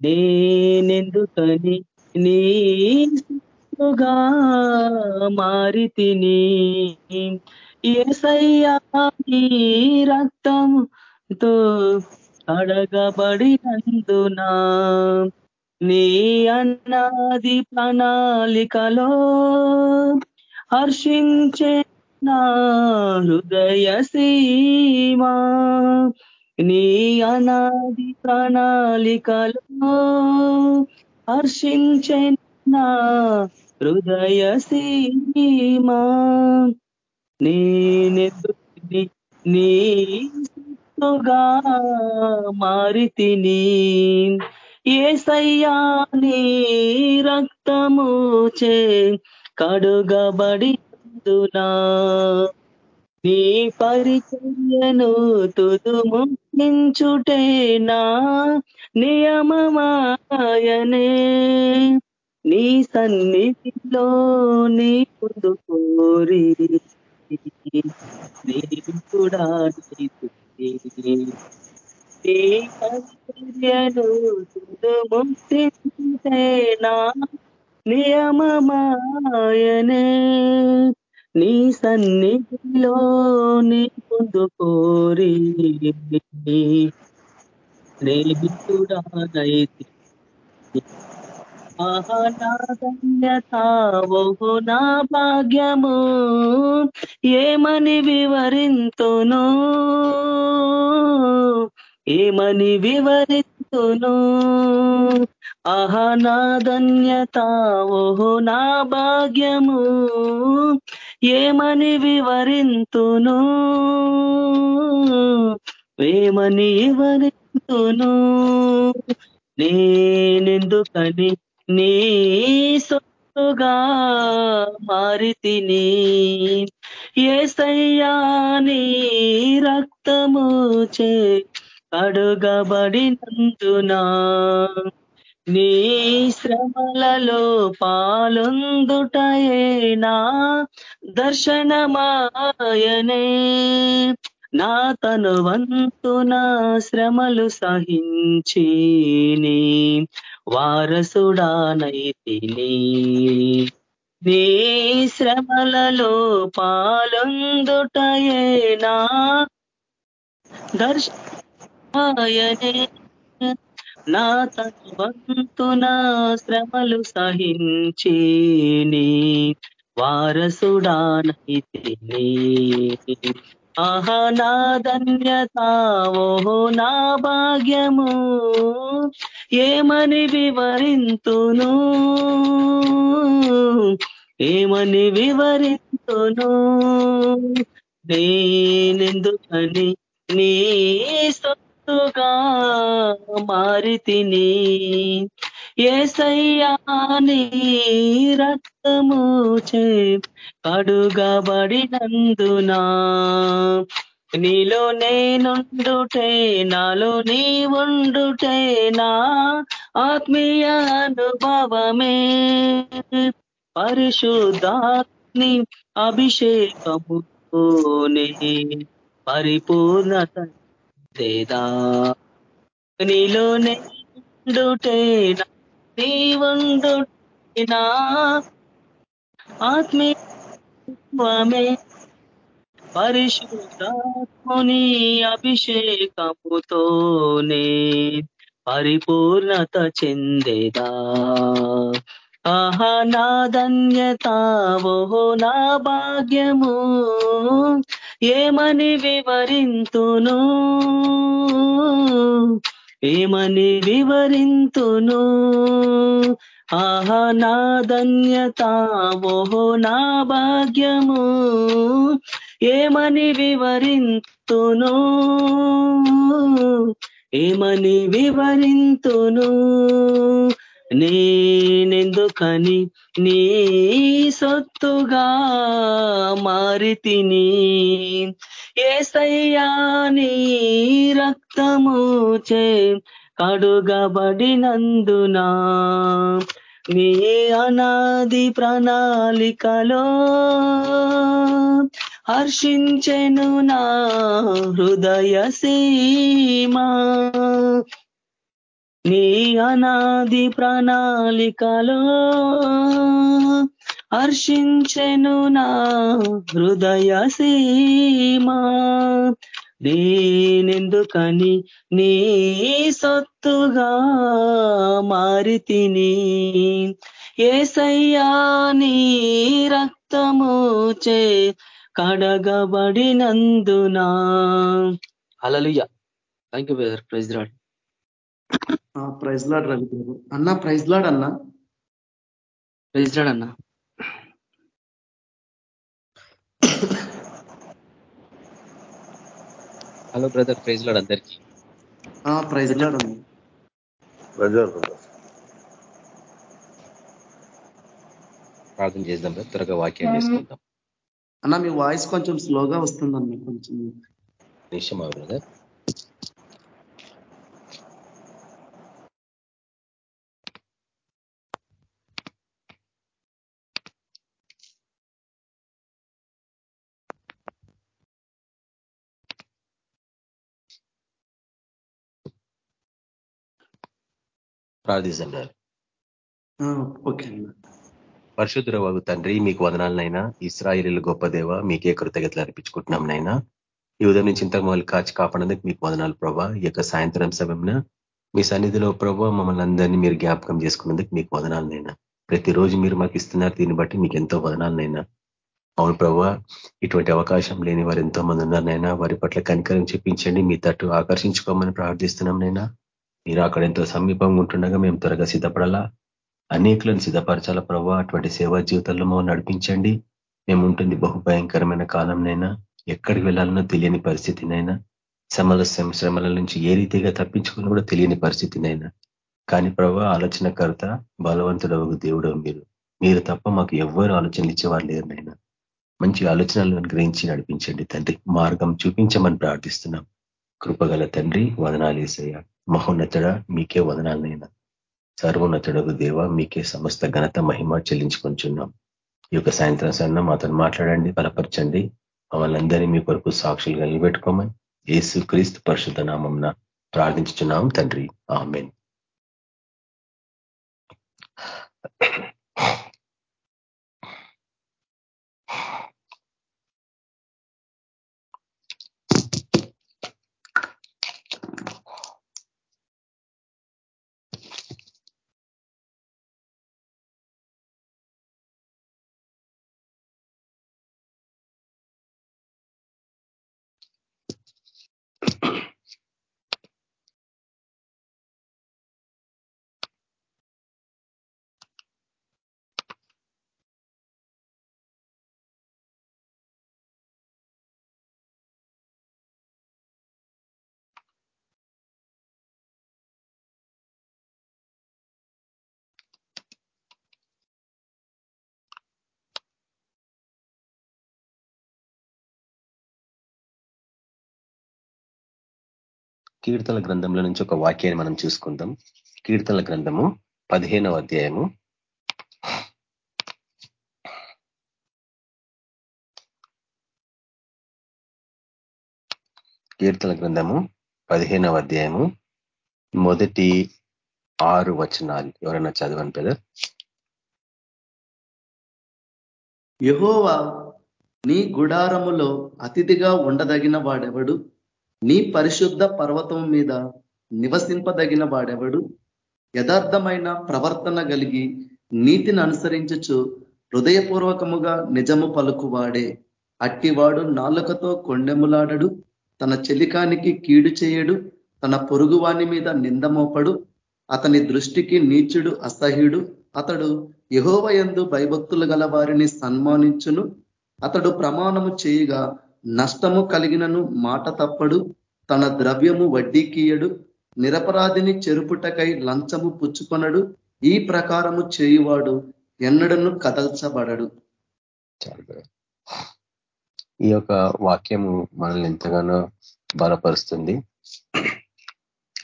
నేనెందుకని నీ సత్తుగా మారి తిని ఏసయ్యా నీ రక్తముతో అడగబడినందునా నీ అన్నది ప్రణాళికలో హర్షించే నా హృదయ సీమా. నీ అనాది ప్రణాళికలో హర్షించే నా హృదయ సీమా నేనెందుకు నీ సొత్తుగా మారి తిని ఏసయ్యా నీ రక్తము చే కడుగబడిదునా? నీ పరిచర్యను తుదు తుదుముంచుటేనా నియమమాయనే. నీ సన్నిధిలో నీ ముందు కోరి. కూడా నియమమాయనే. నీ సన్నిధిలో నీ ముందు కోరి. స్నేహితుడానైతి ఆహా నా ధన్యత ఓహో నా భాగ్యము. ఏమని వివరింతును? ఏమని వివరింతును? ఆహా నా ధన్యత ఓహో నా భాగ్యము. ఏమని వివరింతును? ఏమని వివరింతును? నేనెందుకని నీ సొత్తుగా మారితిని ఏసయ్యా నీ రక్తము చే అడుగబడినందునా నీ. శ్రమలలో పాలొందుటయేనా దర్శనమాయనే. నా తను వంతున శ్రమలు సహించి వారసుడానైతిని. నీ శ్రమలలో పాలొందుటయేనా దర్శనే నా తను వంతున శ్రమలు సహించి వారసుడానైతిని. ఆహా నా ధన్యత ఓహో నా భాగ్యము. ఏమని వివరింతును? ఏమని వివరింతును? నేనెందుకని నీ సొత్తుగా మారి తిని ఏసయ్యా రక్తము చే కడుగబడినందునా నీలో నేనుండుటే నాలో నీ ఉండుటే నా ఆత్మీయ అనుభవమే. పరిశుద్ధాత్ని అభిషేకమునే పరిపూర్ణత లేదా నీలో నేనుండుటే నీ ఉండుటే నా ఆత్మీయమే పరిశుద్ధాత్మని అభిషేకముతోనే పరిపూర్ణత చెందేదా? ఆహా నా ధన్యత ఓహో నా భాగ్యము ఏమని వివరింతును? ఏమని వివరింతును? ఆహా నా ధన్యత ఓహో నా భాగ్యము ఏమని వివరింతును? ఏమని వివరింతును? నేనెందుకని నీ సొత్తుగా మారితిని ఏసయ్యా నీ రక్తము చే కడుగబడినందునా నీ అనాది ప్రణాళికలో హర్షించెను నా హృదయ సీమా. నీ అనాది ప్రణాళికలో హర్షించెను నా హృదయ సీమా. నేనెందుకని నీ సొత్తుగా మారితిని? ఏసయ్యా నీ రక్తము చే కడగబడినందునా. Hallelujah thank you brother praise lord praise lord Ravi అన్న ప్రైజ్ లాడ్ అన్నా. ప్రైజ్ రాడ్ అన్న. హలో బ్రదర్ ప్రైజ్ లాడ్ అందరికీ. ప్రైజ్ లాడ్ అన్న. ప్రజలు బ్రదర్ ప్రార్థన చేద్దాం బ్రదర్. త్వరగా వాక్యం చేసుకుందాం. అన్న మీ వాయిస్ కొంచెం స్లోగా వస్తుందన్న కొంచెం. నిమిషం బ్రదర్? ఆ, ఓకే అన్న. పరిశుద్ధుల వాగు తండ్రి మీకు వదనాలనైనా ఇస్రాయిలీల గొప్ప దేవ మీకే కృతజ్ఞతలు అర్పించుకుంటున్నాం నైనా ఈ ఉదయం నుంచి ఇంతకు మమ్మల్ని కాచి కాపాడేందుకు మీకు వదనాలు ప్రభా. ఈ యొక్క సాయంత్రం సమయంన మీ సన్నిధిలో ప్రభావ మమ్మల్ని అందరినీ మీరు జ్ఞాపకం చేసుకున్నందుకు మీకు వదనాలనైనా ప్రతిరోజు మీరు మాకు ఇస్తున్నారు దీన్ని బట్టి మీకు ఎంతో వదనాలనైనా అవును ప్రభా ఇటువంటి అవకాశం లేని వారు ఎంతో మంది ఉన్నారనైనా వారి పట్ల కనికరం చెప్పించండి మీ తట్టు ఆకర్షించుకోమని ప్రార్థిస్తున్నాం నైనా మీరు అక్కడ ఎంతో సమీపంగా ఉంటుండగా మేము త్వరగా సిద్ధపడాలా? అనేకులను సిద్ధపరచాల ప్రభా? అటువంటి సేవా జీవితంలో మమ్మల్ని నడిపించండి. మేము ఉంటుంది బహు భయంకరమైన కాలంనైనా ఎక్కడికి వెళ్ళాలనో తెలియని పరిస్థితినైనా శ్రమల శ్రమల నుంచి ఏ రీతిగా తప్పించుకుని కూడా తెలియని పరిస్థితినైనా. కానీ ప్రభావ ఆలోచనకర్త బలవంతుడవు దేవుడు మీరు. మీరు తప్ప మాకు ఎవ్వరు ఆలోచనలు ఇచ్చేవారు లేరు నైనా మంచి ఆలోచనలను గ్రహించి నడిపించండి తండ్రి. మార్గం చూపించమని ప్రార్థిస్తున్నాం. కృపగల తండ్రి వదనాలు వేసయ్య మహోన్నతుడ మీకే వదనాలనైనా. సర్వోన్నతుడకు దేవ మీకే సమస్త ఘనత మహిమ చెల్లించుకొంచున్నాం. ఈ యొక్క సాయంత్రం సన్న మాతో మాట్లాడండి బలపరచండి. మమ్మల్ని అందరినీ మీ కొరకు సాక్షులుగా నిలబెట్టుకోమని యేసు క్రీస్తు పరిశుద్ధ నామంన ప్రార్థించుతున్నాం తండ్రి. ఆమెన్. కీర్తన గ్రంథంలో నుంచి ఒక వాక్యాన్ని మనం చూసుకుందాం. కీర్తన గ్రంథము పదిహేనవ అధ్యాయము. కీర్తన గ్రంథము పదిహేనవ అధ్యాయము మొదటి ఆరు వచనాలు. ఎవరైనా చదవని పెదర్ యహోవా నీ గుడారములో అతిథిగా ఉండదగిన వాడెవడు? నీ పరిశుద్ధ పర్వతం మీద నివసింపదగిన వాడెవడు? యథార్థమైన ప్రవర్తన కలిగి నీతిని అనుసరించచ్చు హృదయపూర్వకముగా నిజము పలుకువాడే అట్టివాడు నాలుకతో కొండెములాడడు తన చెలికానికి కీడు చేయడు తన పొరుగువాని మీద నిందమోపడు అతని దృష్టికి నీచుడు అసహ్యుడు అతడు యహోవయందు భయభక్తులు గల వారిని సన్మానించును అతడు ప్రమాణము చేయగా నష్టము కలిగినను మాట తప్పడు తన ద్రవ్యము వడ్డీకియడు నిరపరాధిని చెరుపుటకై లంచము పుచ్చుకొనడు ఈ ప్రకారము చేయువాడు ఎన్నడను కదల్చబడడు. ఈ యొక్క వాక్యము మనల్ని ఎంతగానో బలపరుస్తుంది.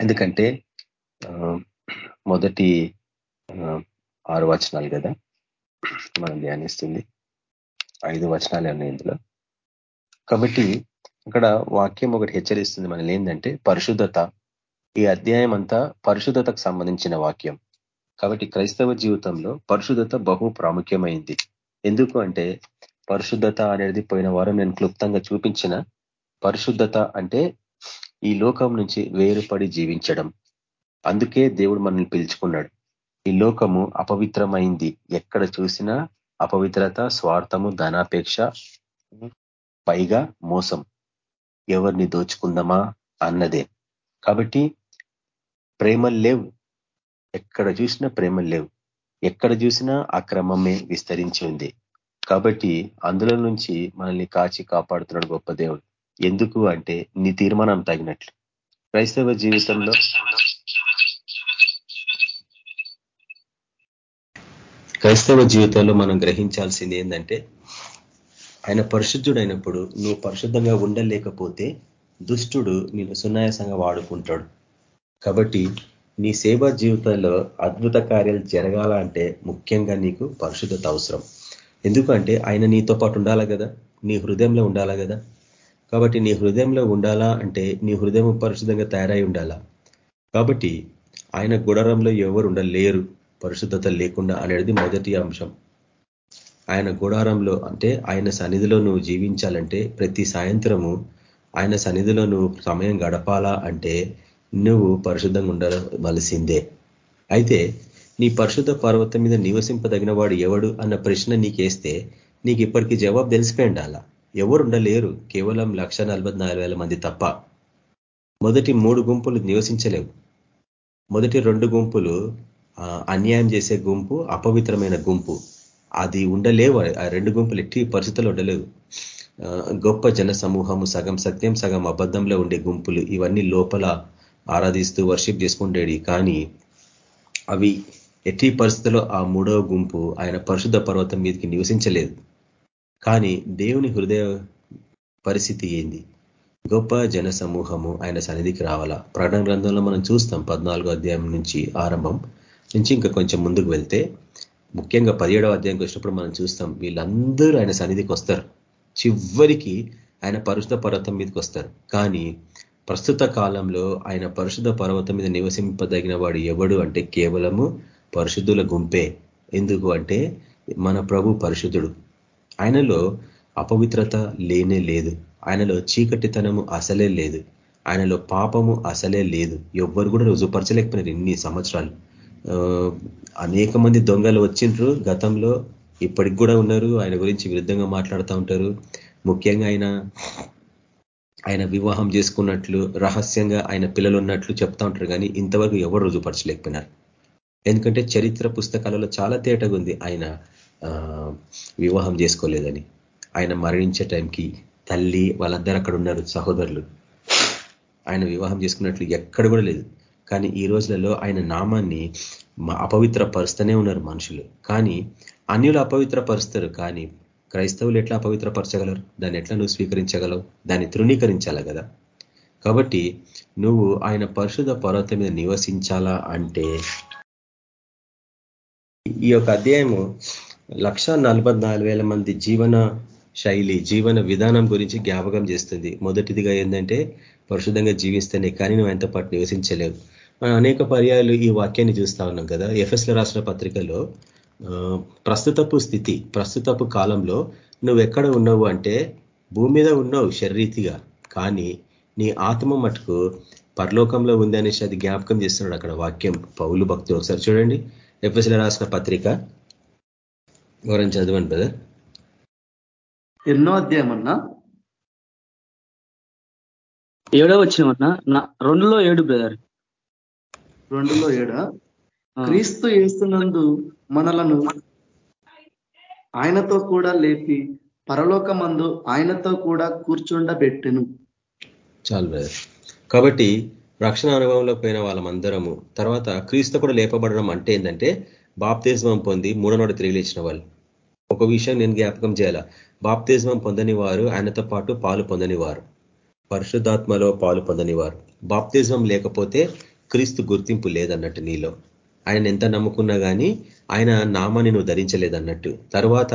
ఎందుకంటే మొదటి ఆరు వచనాలు కదా మనం ధ్యానిస్తుంది. ఐదు వచనాలు ఉన్నాయి ఇందులో. కాబట్టి ఇక్కడ వాక్యం ఒకటి హెచ్చరిస్తుంది మనల్ని ఏంటంటే పరిశుద్ధత. ఈ అధ్యాయం అంతా పరిశుద్ధతకు సంబంధించిన వాక్యం. కాబట్టి క్రైస్తవ జీవితంలో పరిశుద్ధత బహు ప్రాముఖ్యమైంది. ఎందుకు అంటే పరిశుద్ధత అనేది పోయిన వారం నేను క్లుప్తంగా చూపించిన పరిశుద్ధత అంటే ఈ లోకం నుంచి వేరుపడి జీవించడం. అందుకే దేవుడు మనల్ని పిలుచుకున్నాడు. ఈ లోకము అపవిత్రమైంది. ఎక్కడ చూసినా అపవిత్రత స్వార్థము ధనాపేక్ష పైగా మోసం. ఎవరిని దోచుకుందామా అన్నదే. కాబట్టి ప్రేమలు లేవు. ఎక్కడ చూసినా ప్రేమలు లేవు. ఎక్కడ చూసినా అక్రమమే విస్తరించి ఉంది. కాబట్టి అందులో నుంచి మనల్ని కాచి కాపాడుతున్నాడు గొప్ప దేవుడు. ఎందుకు అంటే నీ తీర్మానం తగినట్లు. క్రైస్తవ జీవితంలో క్రైస్తవ జీవితంలో మనం గ్రహించాల్సింది ఏంటంటే ఆయన పరిశుద్ధుడైనప్పుడు నువ్వు పరిశుద్ధంగా ఉండలేకపోతే దుష్టుడు నేను సునాయాసంగా వాడుకుంటాడు. కాబట్టి నీ సేవా జీవితంలో అద్భుత కార్యాలు జరగాల అంటే ముఖ్యంగా నీకు పరిశుద్ధత అవసరం. ఎందుకంటే ఆయన నీతో పాటు ఉండాలా కదా? నీ హృదయంలో ఉండాలా కదా? కాబట్టి నీ హృదయంలో ఉండాలా అంటే నీ హృదయం పరిశుద్ధంగా తయారై ఉండాలా? కాబట్టి ఆయన గుడరంలో ఎవరు ఉండలేరు పరిశుద్ధత లేకుండా అనేది మొదటి అంశం. ఆయన గుడారంలో అంటే ఆయన సన్నిధిలో నువ్వు జీవించాలంటే ప్రతి సాయంత్రము ఆయన సన్నిధిలో నువ్వు సమయం గడపాలా అంటే నువ్వు పరిశుద్ధంగా ఉండవలసిందే అయితే నీ పరిశుద్ధ పర్వతం మీద నివసింపదగిన వాడు ఎవడు అన్న ప్రశ్న నీకేస్తే నీకు ఇప్పటికీ జవాబు తెలిసిపోయి ఎవరు ఉండలేరు కేవలం లక్ష మంది తప్ప. మొదటి మూడు గుంపులు నివసించలేవు. మొదటి రెండు గుంపులు అన్యాయం చేసే గుంపు అపవిత్రమైన గుంపు. అది ఉండలేవు. ఆ రెండు గుంపులు ఎట్టి పరిస్థితులు ఉండలేవు. గొప్ప జన సమూహము సగం సత్యం సగం అబద్ధంలో ఉండే గుంపులు ఇవన్నీ లోపల ఆరాధిస్తూ వర్షిప్ చేసుకుండేవి. కానీ అవి ఎట్టి పరిస్థితుల్లో ఆ మూడవ గుంపు ఆయన పరిశుద్ధ పర్వతం మీదకి నివసించలేదు. కానీ దేవుని హృదయ పరిస్థితి ఏంది? గొప్ప జన సమూహము ఆయన సన్నిధికి రావాలా? ప్రకటన గ్రంథంలో మనం చూస్తాం పద్నాలుగో అధ్యాయం నుంచి ఆరంభం నుంచి ఇంకా కొంచెం ముందుకు వెళ్తే ముఖ్యంగా పదిహేడవ అధ్యాయంకి వచ్చినప్పుడు మనం చూస్తాం వీళ్ళందరూ ఆయన సన్నిధికి వస్తారు. చివరికి ఆయన పరిశుద్ధ పర్వతం మీదకి వస్తారు. కానీ ప్రస్తుత కాలంలో ఆయన పరిశుద్ధ పర్వతం మీద నివసింపదగిన వాడు ఎవడు అంటే కేవలము పరిశుద్ధుల గుంపే. ఎందుకు అంటే మన ప్రభు పరిశుద్ధుడు. ఆయనలో అపవిత్రత లేనే లేదు. ఆయనలో చీకటితనము అసలే లేదు. ఆయనలో పాపము అసలే లేదు. ఎవ్వరు కూడా రుజుపరచలేకపోయినారు ఇన్ని సంవత్సరాలు. అనేక మంది దొంగలు వచ్చిండ్రు. గతంలో ఇప్పటికి కూడా ఉన్నారు. ఆయన గురించి విరుద్ధంగా మాట్లాడుతూ ఉంటారు. ముఖ్యంగా ఆయన ఆయన వివాహం చేసుకున్నట్లు రహస్యంగా ఆయన పిల్లలు ఉన్నట్లు చెప్తా ఉంటారు. కానీ ఇంతవరకు ఎవరు రుజుపరచలేకపోయినారు ఎందుకంటే చరిత్ర పుస్తకాలలో చాలా తేటగా ఉంది ఆయన వివాహం చేసుకోలేదని. ఆయన మరణించే టైంకి తల్లి వాళ్ళందరూ అక్కడ ఉన్నారు సహోదరులు. ఆయన వివాహం చేసుకున్నట్లు ఎక్కడ కూడా లేదు. కానీ ఈ రోజులలో ఆయన నామాన్ని అపవిత్ర పరుస్తూనే ఉన్నారు మనుషులు. కానీ అన్యులు అపవిత్ర పరుస్తారు కానీ క్రైస్తవులు ఎట్లా అపవిత్రపరచగలరు? దాన్ని ఎట్లా నువ్వు స్వీకరించగలవు? దాన్ని తృణీకరించాలా కదా? కాబట్టి నువ్వు ఆయన పరిశుధ పర్వతం మీద నివసించాలా అంటే ఈ యొక్క అధ్యాయము లక్ష మంది జీవన శైలి జీవన విధానం గురించి జ్ఞాపకం చేస్తుంది. మొదటిదిగా ఏంటంటే పరిశుద్ధంగా జీవిస్తేనే కానీ నువ్వు ఆయనతో పాటు నివసించలేవు. మనం అనేక పర్యాయాలు ఈ వాక్యాన్ని చూస్తా ఉన్నాం కదా. ఎఫ్ఎస్ల రాసిన పత్రికలో ప్రస్తుతపు స్థితి ప్రస్తుతపు కాలంలో నువ్వు ఎక్కడ ఉన్నావు అంటే భూమి మీద ఉన్నావు శరీరీతిగా కానీ నీ ఆత్మ మటుకు పరలోకంలో ఉంది అనేసి అది జ్ఞాపకం చేస్తున్నాడు అక్కడ వాక్యం పౌలు భక్తులు. ఒకసారి చూడండి. ఎఫ్ఎస్ల రాసిన పత్రిక. ఎవరైనా చదవండి బ్రదర్. ఎన్నో అధ్యాయం అన్నా ఏడో వచ్చిన రెండులో ఏడు బ్రదర్. రెండులో ఏడ? క్రీస్తు చేస్తున్నందు మనలను ఆయనతో కూడా లేపి పరలోకమందు ఆయనతో కూడా కూర్చుండబెట్టెను. చాలు బ్రదర్. కాబట్టి రక్షణ అనుభవంలో పోయిన వాళ్ళమందరము తర్వాత క్రీస్తు కూడా లేపబడడం అంటే ఏంటంటే బాప్తిజమం పొంది మూడనోడ తిరిగి లేచిన వాళ్ళు. ఒక విషయం నేను జ్ఞాపకం చేయాల. బాప్తిజమం పొందని వారు ఆయనతో పాటు పాలు పొందని వారు. పరిశుద్ధాత్మలో పాలు పొందని వారు. బాప్తిజమం లేకపోతే క్రీస్తు గుర్తింపు లేదన్నట్టు నీలో. ఆయన ఎంత నమ్ముకున్నా కానీ ఆయన నామాన్ని నువ్వు ధరించలేదన్నట్టు. తర్వాత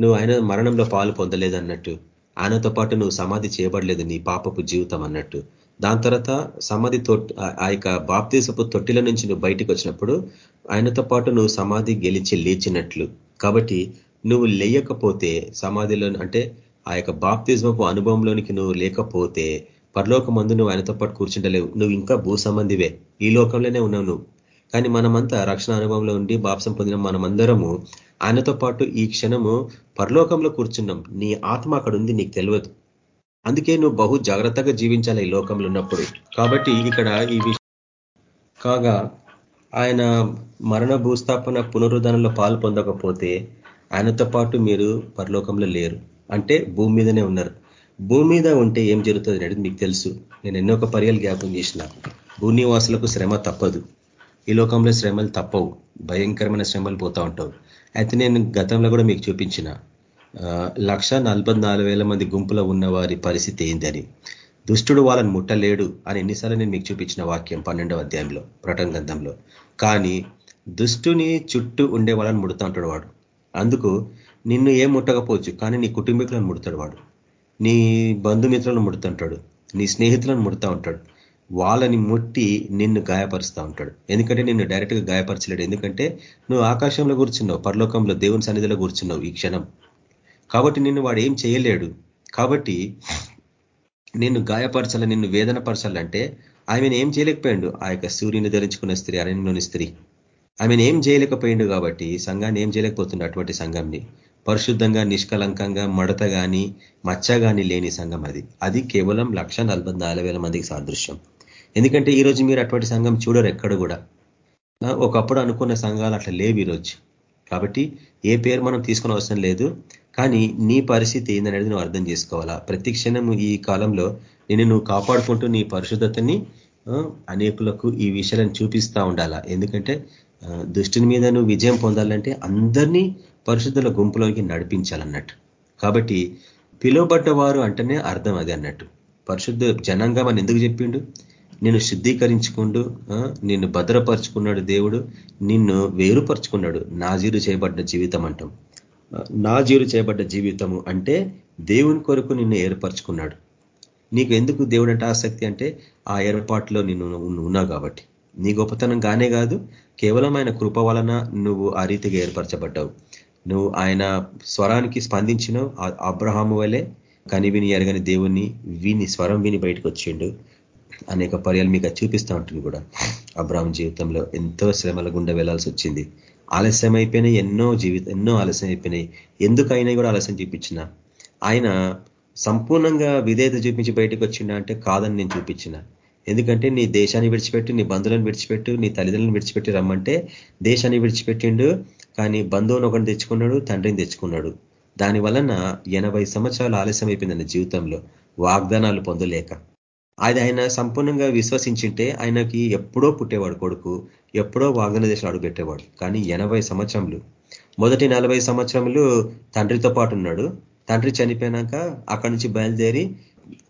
నువ్వు ఆయన మరణంలో పాలు పొందలేదన్నట్టు. ఆయనతో పాటు నువ్వు సమాధి చేయబడలేదు నీ పాపపు జీవితం అన్నట్టు. దాని తర్వాత సమాధి తొట్టి ఆ యొక్క బాప్తీసపు తొట్టిల నుంచి నువ్వు బయటకు వచ్చినప్పుడు ఆయనతో పాటు నువ్వు సమాధి గెలిచి లేచినట్లు. కాబట్టి నువ్వు లేయకపోతే సమాధిలో అంటే ఆ యొక్క బాప్తిజమపు అనుభవంలోనికి నువ్వు లేకపోతే పరలోకమందు నువ్వు ఆయనతో పాటు కూర్చుంటలేవు. నువ్వు ఇంకా భూ సంబంధివే ఈ లోకంలోనే ఉన్నావు నువ్వు. కానీ మనమంతా రక్షణ అనుభవంలో ఉండి బాప్సం పొందిన మనమందరము ఆయనతో పాటు ఈ క్షణము పరలోకంలో కూర్చున్నాం. నీ ఆత్మ అక్కడ ఉంది నీకు తెలియదు. అందుకే నువ్వు బహు జాగ్రత్తగా జీవించాలి ఈ లోకంలో ఉన్నప్పుడు. కాబట్టి ఇక్కడ ఈ కాగా ఆయన మరణ భూస్థాపన పునరుద్ధరణలో పాలు పొందకపోతే ఆయనతో పాటు మీరు పరలోకంలో లేరు. అంటే భూమి మీదనే ఉన్నారు. భూమి మీద ఉంటే ఏం జరుగుతుంది అనేది మీకు తెలుసు. నేను ఎన్నో ఒక పర్యాలు జ్ఞాపం చేసిన. భూనివాసులకు శ్రమ తప్పదు. ఈ లోకంలో శ్రమలు తప్పవు. భయంకరమైన శ్రమలు పోతా ఉంటావు. అయితే నేను గతంలో కూడా మీకు చూపించిన. లక్ష మంది గుంపులో ఉన్న వారి పరిస్థితి ఏందని. దుష్టుడు వాళ్ళని ముట్టలేడు అని ఎన్నిసార్లు నేను మీకు చూపించిన వాక్యం పన్నెండవ అధ్యాయంలో ప్రటన గ్రంథంలో. కానీ దుష్టుని చుట్టూ ఉండే వాళ్ళని ముడుతూ ఉంటాడు వాడు. అందుకు నిన్ను ఏం ముట్టకపోవచ్చు కానీ నీ కుటుంబీకులను ముడతాడు వాడు. నీ బంధుమిత్రులను ముడుతుంటాడు నీ స్నేహితులను ముడుతూ ఉంటాడు. వాళ్ళని ముట్టి నిన్ను గాయపరుస్తూ ఉంటాడు. ఎందుకంటే నిన్ను డైరెక్ట్గా గాయపరచలేడు. ఎందుకంటే నువ్వు ఆకాశంలో కూర్చున్నావు పరలోకంలో దేవుని సన్నిధిలో కూర్చున్నావు ఈ క్షణం. కాబట్టి నిన్ను వాడు ఏం చేయలేడు. కాబట్టి నిన్ను గాయపరచాల నిన్ను వేదన పరచాలంటే ఆమెను ఏం చేయలేకపోయాడు? ఆ యొక్క సూర్యుని ధరించుకున్న స్త్రీ అరణ్యంలోని స్త్రీ. ఆమెను ఏం చేయలేకపోయిండు కాబట్టి సంఘాన్ని ఏం చేయలేకపోతుండే అటువంటి సంఘంని పరిశుద్ధంగా నిష్కలంకంగా మడత కానీ మచ్చ కానీ లేని సంఘం అది. అది కేవలం లక్ష మందికి సాదృశ్యం. ఎందుకంటే ఈరోజు మీరు అటువంటి సంఘం చూడరు ఎక్కడ కూడా. ఒకప్పుడు అనుకున్న సంఘాలు అట్లా లేవు ఈరోజు కాబట్టి ఏ పేరు మనం తీసుకుని అవసరం లేదు. కానీ నీ పరిస్థితి ఏందనేది నువ్వు అర్థం చేసుకోవాలా? ప్రతి క్షణం ఈ కాలంలో నేను నువ్వు కాపాడుకుంటూ నీ పరిశుద్ధతని అనేకులకు ఈ విషయాలను చూపిస్తూ ఉండాలా? ఎందుకంటే దృష్టిని మీద నువ్వు విజయం పొందాలంటే అందరినీ పరిశుద్ధుల గుంపులోకి నడిపించాలన్నట్టు. కాబట్టి పిలువబడ్డవారు అంటేనే అర్థం అది అన్నట్టు. పరిశుద్ధ జనంగా మన ఎందుకు చెప్పిండు? నిన్ను శుద్ధీకరించుకుండు నిన్ను భద్రపరుచుకున్నాడు దేవుడు నిన్ను వేరుపరుచుకున్నాడు. నాజీరు చేయబడ్డ జీవితం అంటాం. నాజీరు చేయబడ్డ జీవితము అంటే దేవుని కొరకు నిన్ను ఏర్పరచుకున్నాడు. నీకు ఎందుకు దేవుడు అంటే ఆసక్తి అంటే ఆ ఏర్పాటులో నిన్ను ఉన్నావు కాబట్టి. నీ గొప్పతనం గానే కాదు కేవలం ఆయన కృప వలన నువ్వు ఆ రీతిగా ఏర్పరచబడ్డావు. నువ్వు ఆయన స్వరానికి స్పందించిన అబ్రహాము వలె కనివిని ఎరగని దేవుణ్ణి విని స్వరం విని బయటకు వచ్చిండు. అనేక పర్యాలు మీకు చూపిస్తూ ఉంటుంది కూడా. అబ్రాహం జీవితంలో ఎంతో శ్రమల గుండా వెళ్ళాల్సి వచ్చింది. ఆలస్యం అయిపోయినాయి ఎన్నో జీవితం ఎన్నో ఆలస్యం అయిపోయినాయి. ఎందుకైనా కూడా ఆలస్యం చూపించిన? ఆయన సంపూర్ణంగా విధేయత చూపించి బయటకు వచ్చిండ అంటే కాదని నేను చూపించిన. ఎందుకంటే నీ దేశాన్ని విడిచిపెట్టి నీ బంధువులను విడిచిపెట్టు నీ తల్లిదండ్రులను విడిచిపెట్టి రమ్మంటే దేశాన్ని విడిచిపెట్టిండు కానీ బంధువుని ఒకటి తెచ్చుకున్నాడు తండ్రిని తెచ్చుకున్నాడు. దాని వలన ఎనభై సంవత్సరాలు ఆలస్యం అయిపోయింది జీవితంలో. వాగ్దానాలు పొందలేక. అది ఆయన సంపూర్ణంగా విశ్వసించింటే ఆయనకి ఎప్పుడో పుట్టేవాడు కొడుకు ఎప్పుడో వాగ్దాన దేశంలో అడుగుపెట్టేవాడు. కానీ ఎనభై సంవత్సరంలు మొదటి నలభై సంవత్సరములు తండ్రితో పాటు ఉన్నాడు. తండ్రి చనిపోయినాక అక్కడి నుంచి బయలుదేరి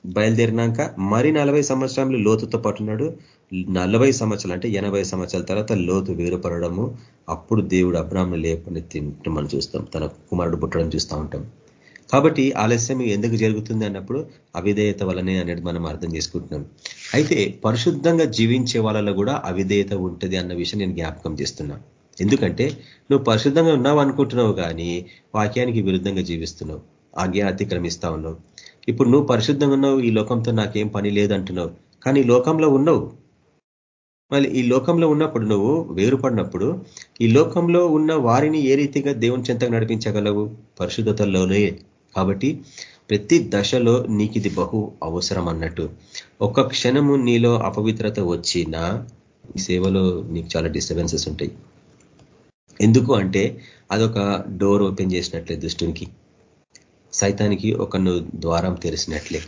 బయలుదేరినాక మరి నలభై సంవత్సరాలు లోతుతో పాటు ఉన్నాడు. నలభై సంవత్సరాలు అంటే ఎనభై సంవత్సరాల తర్వాత లోతు వేరుపడము అప్పుడు దేవుడు అబ్రాహ్మణ లేపని తింటూ మనం చూస్తాం తన కుమారుడు పుట్టడం చూస్తూ ఉంటాం. కాబట్టి ఆలస్యం ఎందుకు జరుగుతుంది అన్నప్పుడు అవిధేయత వలనే అనేది మనం అర్థం చేసుకుంటున్నాం. అయితే పరిశుద్ధంగా జీవించే వాళ్ళలో కూడా అవిధేయత ఉంటుంది అన్న విషయం నేను జ్ఞాపకం చేస్తున్నా. ఎందుకంటే నువ్వు పరిశుద్ధంగా ఉన్నావు అనుకుంటున్నావు కానీ వాక్యానికి విరుద్ధంగా జీవిస్తున్నావు ఆజ్ఞ అతిక్రమిస్తా ఉన్నావు. ఇప్పుడు నువ్వు పరిశుద్ధంగా ఉన్నావు ఈ లోకంతో నాకేం పని లేదంటున్నావు. కానీ లోకంలో ఉన్నావు. మళ్ళీ ఈ లోకంలో ఉన్నప్పుడు నువ్వు వేరుపడినప్పుడు ఈ లోకంలో ఉన్న వారిని ఏ రీతిగా దేవుని చెంతకు నడిపించగలవు? పరిశుద్ధతలోనే. కాబట్టి ప్రతి దశలో నీకు ఇది బహు అవసరం అన్నట్టు. ఒక్క క్షణము నీలో అపవిత్రత వచ్చినా సేవలో నీకు చాలా డిస్టర్బెన్సెస్ ఉంటాయి. ఎందుకు అంటే అదొక డోర్ ఓపెన్ చేసినట్లే దుష్టునికి. సైతానికి ఒక ద్వారం తెరిసినట్లే.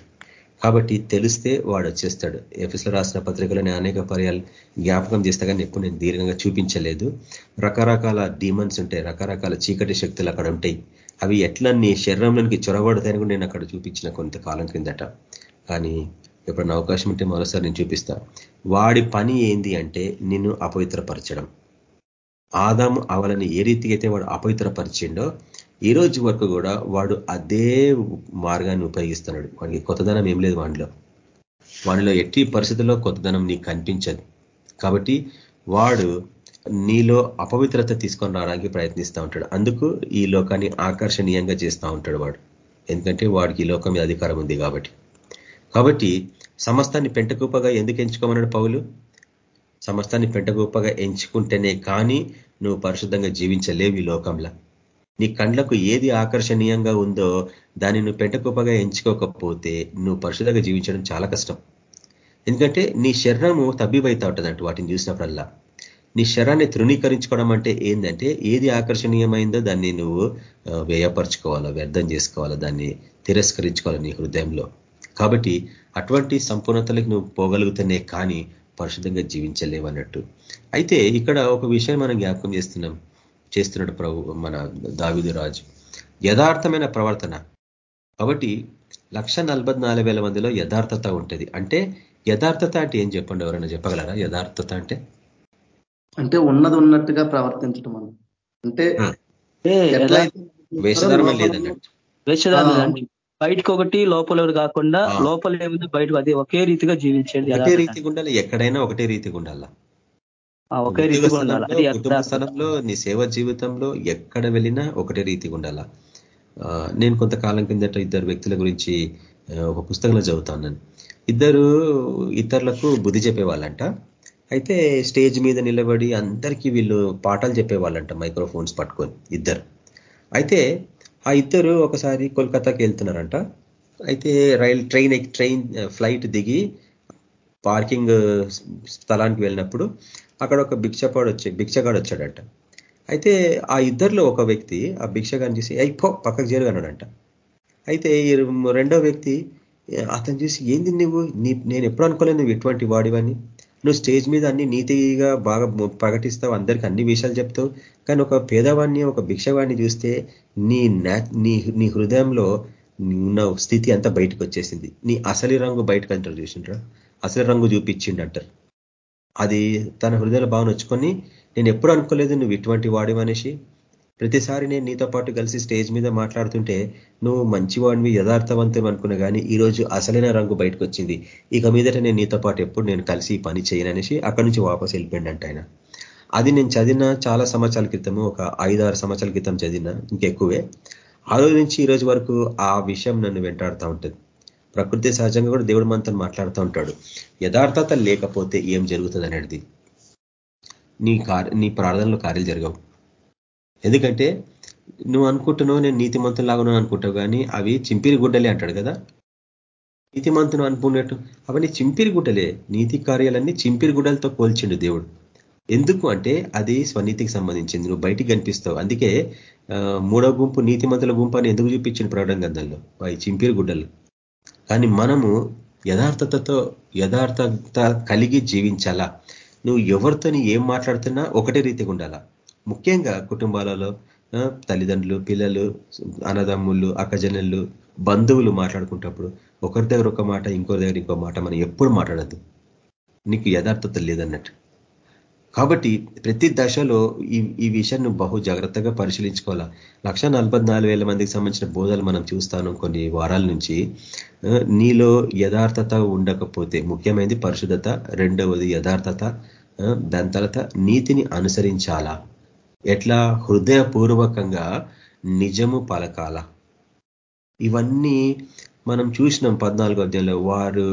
కాబట్టి తెలిస్తే వాడు వచ్చేస్తాడు. ఎఫ్ఎస్లో రాసిన పత్రికలని అనేక పర్యాలు జ్ఞాపకం చేస్తా కానీ ఎప్పుడు నేను దీర్ఘంగా చూపించలేదు. రకరకాల డీమన్స్ ఉంటాయి రకరకాల చీకటి శక్తులు అక్కడ ఉంటాయి. అవి ఎట్లా నీ శరీరంలోనికి చొరబడతాయని కూడా నేను అక్కడ చూపించిన కొంతకాలం క్రిందట. కానీ ఎప్పుడన్నా అవకాశం ఉంటే మరోసారి నేను చూపిస్తా. వాడి పని ఏంది అంటే నిన్ను అపవిత్రపరచడం. ఆదాము అవలని ఏ రీతికి అయితే వాడు అపవిత్రపరిచిండో ఈ రోజు వరకు కూడా వాడు అదే మార్గాన్ని ఉపయోగిస్తున్నాడు. వాడికి కొత్తదనం ఏం లేదు వాడిలో. వాడిలో ఎట్టి పరిస్థితుల్లో కొత్తదనం నీకు కనిపించదు. కాబట్టి వాడు నీలో అపవిత్రత తీసుకొని రావడానికి ప్రయత్నిస్తూ ఉంటాడు. అందుకు ఈ లోకాన్ని ఆకర్షణీయంగా చేస్తూ ఉంటాడు వాడు. ఎందుకంటే వాడికి ఈ లోకం మీద అధికారం ఉంది కాబట్టి. కాబట్టి సమస్తాన్ని పెంటకూపగా ఎందుకు ఎంచుకోమన్నాడు పౌలు? సమస్తాన్ని పెంటగొప్పగా ఎంచుకుంటేనే కానీ నువ్వు పరిశుద్ధంగా జీవించలేవు ఈ లోకంలో. నీ కండ్లకు ఏది ఆకర్షణీయంగా ఉందో దాన్ని నువ్వు పెంటగొప్పగా ఎంచుకోకపోతే నువ్వు పరిశుద్ధంగా జీవించడం చాలా కష్టం. ఎందుకంటే నీ శరీరము తబ్బిబైతా ఉంటుందంట వాటిని చూసినప్పుడల్లా. నీ శరాన్ని తృణీకరించుకోవడం అంటే ఏంటంటే ఏది ఆకర్షణీయమైందో దాన్ని నువ్వు వ్యయపరచుకోవాలా వ్యర్థం చేసుకోవాలా దాన్ని తిరస్కరించుకోవాలి నీ హృదయంలో. కాబట్టి అటువంటి సంపూర్ణతలకు నువ్వు పోగలుగుతున్నాయి కానీ పరిశుద్ధంగా జీవించలేవు అన్నట్టు అయితే ఇక్కడ ఒక విషయం మనం జ్ఞాపకం చేస్తున్నాం. చేస్తున్నాడు ప్రభు మన దావిదు రాజు. యథార్థమైన ప్రవర్తన. కాబట్టి లక్ష మందిలో యథార్థత ఉంటుంది. అంటే యథార్థత అంటే ఏం చెప్పండి? ఎవరైనా చెప్పగలరా? యథార్థత అంటే? అంటే ఉన్నది ఉన్నట్టుగా ప్రవర్తించడం అంటే వేషధర్మం లేదన్నట్టు. వేషధారణ బయటకు ఒకటి లోపల కాకుండా లోపల ఏముంది బయటకు అది ఒకే రీతిగా జీవించండి ఒకటే రీతిగా ఉండాలి. ఎక్కడైనా ఒకటే రీతిగా ఉండాలా? ఒకే రీతిగా ఉండాలి? కుటుంబ స్థలంలో నీ సేవ జీవితంలో ఎక్కడ వెళ్ళినా ఒకటే రీతిగా ఉండాలా? నేను కొంతకాలం కిందట ఇద్దరు వ్యక్తుల గురించి ఒక పుస్తకంలో చదువుతాను ఇద్దరు ఇతరులకు బుద్ధి చెప్పేవాళ్ళంట. అయితే స్టేజ్ మీద నిలబడి అందరికీ వీళ్ళు పాఠాలు చెప్పేవాళ్ళంట మైక్రోఫోన్స్ పట్టుకొని ఇద్దరు. అయితే ఆ ఇద్దరు ఒకసారి కోల్కతాకి వెళ్తున్నారంట. అయితే రైల్ ట్రైన్ ట్రైన్ ఫ్లైట్ దిగి పార్కింగ్ స్థలానికి వెళ్ళినప్పుడు అక్కడ ఒక భిక్షపాడు వచ్చి భిక్షగాడు వచ్చాడంట అయితే ఆ ఇద్దరిలో ఒక వ్యక్తి ఆ భిక్షగాన్ని చూసి అయిపో పక్కకు చేరుగన్నాడంట అయితే ఈ రెండో వ్యక్తి అతను చూసి ఏంది నువ్వు? నీ నేను ఎప్పుడు అనుకోలేదు నువ్వు ఎటువంటి వాడివని. నువ్వు స్టేజ్ మీద అన్ని నీతిగా బాగా ప్రకటిస్తావు అందరికి అన్ని విషయాలు చెప్తావు. కానీ ఒక పేదవాడిని ఒక భిక్షవాడిని చూస్తే నీ నీ నీ హృదయంలో ఉన్న స్థితి అంతా బయటకు వచ్చేసింది నీ అసలి రంగు బయటకు అంటారు చూసిండ్రా. అసలు రంగు చూపించిండు అంటారు అది తన హృదయాల బాగా నొచ్చుకొని నేను ఎప్పుడు అనుకోలేదు నువ్వు ఇటువంటి వాడివనేసి ప్రతిసారి నేను నీతో పాటు కలిసి స్టేజ్ మీద మాట్లాడుతుంటే నువ్వు మంచివాడివి యథార్థవంతం అనుకున్నా కానీ ఈరోజు అసలైన రంగు బయటకు వచ్చింది ఇక మీదట నేను నీతో పాటు ఎప్పుడు నేను కలిసి పని చేయననేసి అక్కడి నుంచి వాపసు వెళ్ళిపోయిండంట ఆయన. అది నేను చదివిన చాలా సంవత్సరాల క్రితము ఒక ఐదారు సంవత్సరాల క్రితం చదివిన ఇంకెక్కువే. ఆ రోజు నుంచి ఈ రోజు వరకు ఆ విషయం నన్ను వెంటాడుతూ ఉంటుంది. ప్రకృతి సహజంగా కూడా దేవుడు మనతో మాట్లాడుతూ ఉంటాడు. యథార్థత లేకపోతే ఏం జరుగుతుంది అనేది నీ కార్య నీ ప్రార్థనలో కార్యాలు జరగవు. ఎందుకంటే నువ్వు అనుకుంటున్నావు నేను నీతిమంతులాగా అనుకుంటావు కానీ అవి చింపిరి గుడ్డలే అంటాడు కదా. నీతిమంతును అనుకున్నట్టు అవన్నీ చింపిరి గుడ్డలే. నీతి కార్యాలన్నీ చింపిరి గుడ్డలతో పోల్చిండు దేవుడు. ఎందుకు అంటే అది స్వనీతికి సంబంధించింది. నువ్వు బయటికి కనిపిస్తావు. అందుకే మూడో గుంపు నీతిమంతుల గుంపు అని ఎందుకు చూపించింది ప్రకటన గంధంలో అవి చింపిరి గుడ్డలు. కానీ మనము యథార్థతతో యథార్థత కలిగి జీవించాలా? నువ్వు ఎవరితోని ఏం మాట్లాడుతున్నా ఒకటే రీతిగా ఉండాలా? ముఖ్యంగా కుటుంబాలలో తల్లిదండ్రులు పిల్లలు అన్నదమ్ముళ్ళు అక్కజనులు బంధువులు మాట్లాడుకుంటప్పుడు ఒకరి దగ్గర ఒక మాట ఇంకొకరి దగ్గర ఇంకో మాట మనం ఎప్పుడు మాట్లాడద్దు. నీకు యథార్థత లేదన్నట్టు. కాబట్టి ప్రతి దశలో ఈ ఈ విషయాన్ని బహు జాగ్రత్తగా పరిశీలించుకోవాలా. లక్ష మందికి సంబంధించిన బోధలు మనం చూస్తాను కొన్ని వారాల నుంచి. నీలో యథార్థత ఉండకపోతే ముఖ్యమైనది పరిశుద్ధత రెండవది యథార్థత దాని తర్వాత నీతిని అనుసరించాలా. ఎట్లా? హృదయపూర్వకంగా నిజము పలకాల. ఇవన్నీ మనం చూసినాం పద్నాలుగో అధ్యాయంలో. వారు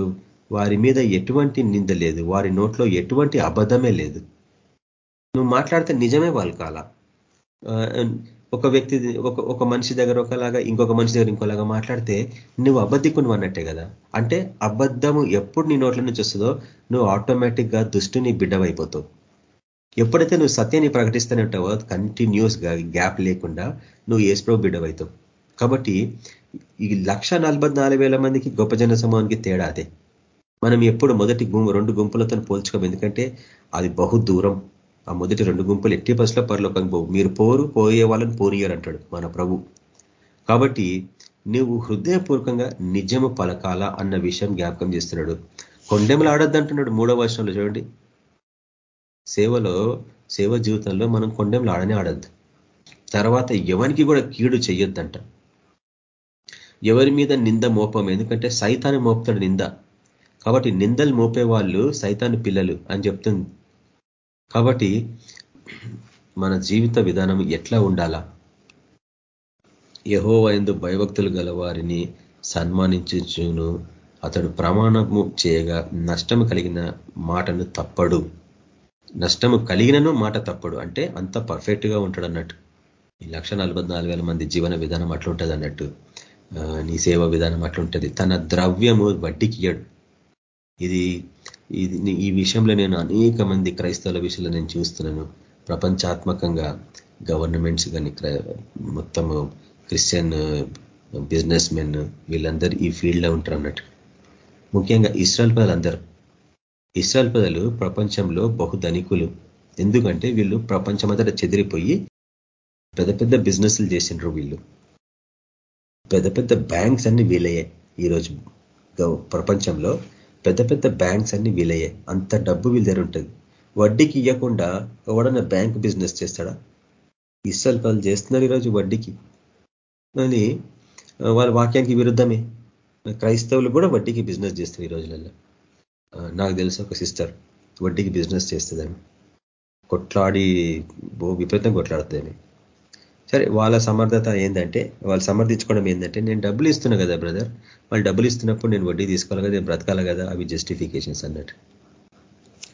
వారి మీద ఎటువంటి నింద లేదు. వారి నోట్లో ఎటువంటి అబద్ధమే లేదు. నువ్వు మాట్లాడితే నిజమే వాళ్ళు కాల ఒక వ్యక్తి ఒక ఒక మనిషి దగ్గర ఒకలాగా ఇంకొక మనిషి దగ్గర ఇంకోలాగా మాట్లాడితే నువ్వు అబద్ధికుని అన్నట్టే కదా. అంటే అబద్ధము ఎప్పుడు నీ నోట్ల నుంచి వస్తుందో నువ్వు ఆటోమేటిక్గా దుష్టుని బిడ్డవైపోతావు. ఎప్పుడైతే నువ్వు సత్యాన్ని ప్రకటిస్తూనే ఉంటావో కంటిన్యూస్గా గ్యాప్ లేకుండా నువ్వు ఏస్ప్రో బిడ్డవైతావు. కాబట్టి ఈ లక్ష మందికి గొప్ప జన సమూహానికి తేడా అదే. మనం ఎప్పుడు మొదటి గుంపు రెండు గుంపులతో పోల్చుకోం ఎందుకంటే అది బహు దూరం. ఆ మొదటి రెండు గుంపులు ఎట్టి బస్సులో పరలోకం పోవు. మీరు పోరు పోయే వాళ్ళని పోనీయరు అంటాడు మన ప్రభు. కాబట్టి నువ్వు హృదయపూర్వకంగా నిజము పలకాల అన్న విషయం జ్ఞాపకం చేస్తున్నాడు. కొండెములు ఆడొద్దంటున్నాడు మూడో వర్షంలో చూడండి. సేవలో సేవ జీవితంలో మనం కొండెములు ఆడనే ఆడద్దు. తర్వాత ఎవరికి కూడా కీడు చెయ్యొద్దంట. ఎవరి మీద నింద మోపం? ఎందుకంటే సైతాన్ని మోపుతాడు నింద. కాబట్టి నిందలు మోపే వాళ్ళు సైతాన్ని పిల్లలు అని చెప్తుంది కాబట్టి మన జీవిత విధానం ఎట్లా ఉండాలా? యహో ఎందు భయభక్తులు గల వారిని సన్మానించును అతడు ప్రమాణము చేయగా నష్టము కలిగిన మాటను తప్పడు. నష్టము కలిగినను మాట తప్పడు. అంటే అంత పర్ఫెక్ట్గా ఉంటాడు అన్నట్టు. ఈ లక్ష మంది జీవన విధానం అట్లుంటుంది అన్నట్టు. నీ సేవ విధానం అట్లుంటుంది. తన ద్రవ్యము వడ్డీకి ఇయ్యడు. ఇది ఇది ఈ విషయంలో నేను అనేక మంది క్రైస్తవుల విషయంలో నేను చూస్తున్నాను. ప్రపంచాత్మకంగా గవర్నమెంట్స్ కానీ మొత్తము క్రిస్టియన్ బిజినెస్ మెన్ వీళ్ళందరూ ఈ ఫీల్డ్లో ఉంటారు అన్నట్టు. ముఖ్యంగా ఇస్రాయల్ పదలు అందరూ ఇస్రాయల్ పదలు ప్రపంచంలో బహుధనికులు ఎందుకంటే వీళ్ళు ప్రపంచమంతటా చెదిరిపోయి పెద్ద పెద్ద బిజినెస్లు చేసిండ్రు వీళ్ళు. పెద్ద పెద్ద బ్యాంక్స్ అన్ని వీలయ్యాయి ఈరోజు ప్రపంచంలో. పెద్ద పెద్ద బ్యాంక్స్ అన్ని వీలయ్యాయి అంత డబ్బు వీళ్ళ దగ్గర ఉంటుంది వడ్డీకి ఇవ్వకుండా ఎవడన్నా బ్యాంక్ బిజినెస్ చేస్తాడా? ఇస్సల్ పనులు చేస్తున్నారు ఈరోజు వడ్డీకి. అని వాళ్ళ వాక్యానికి విరుద్ధమే. క్రైస్తవులు కూడా వడ్డీకి బిజినెస్ చేస్తారు ఈ రోజులలో. నాకు తెలుసు ఒక సిస్టర్ వడ్డీకి బిజినెస్ చేస్తుందని. కొట్లాడి విపరీతంగా కొట్లాడుతుంది సరే వాళ్ళ సమర్థత ఏంటంటే వాళ్ళు సమర్థించుకోవడం ఏంటంటే నేను డబ్బులు ఇస్తున్నా కదా బ్రదర్ వాళ్ళు డబ్బులు ఇస్తున్నప్పుడు నేను వడ్డీ తీసుకోవాలి కదా నేను బ్రతకాలి కదా అవి జస్టిఫికేషన్స్ అన్నట్టు.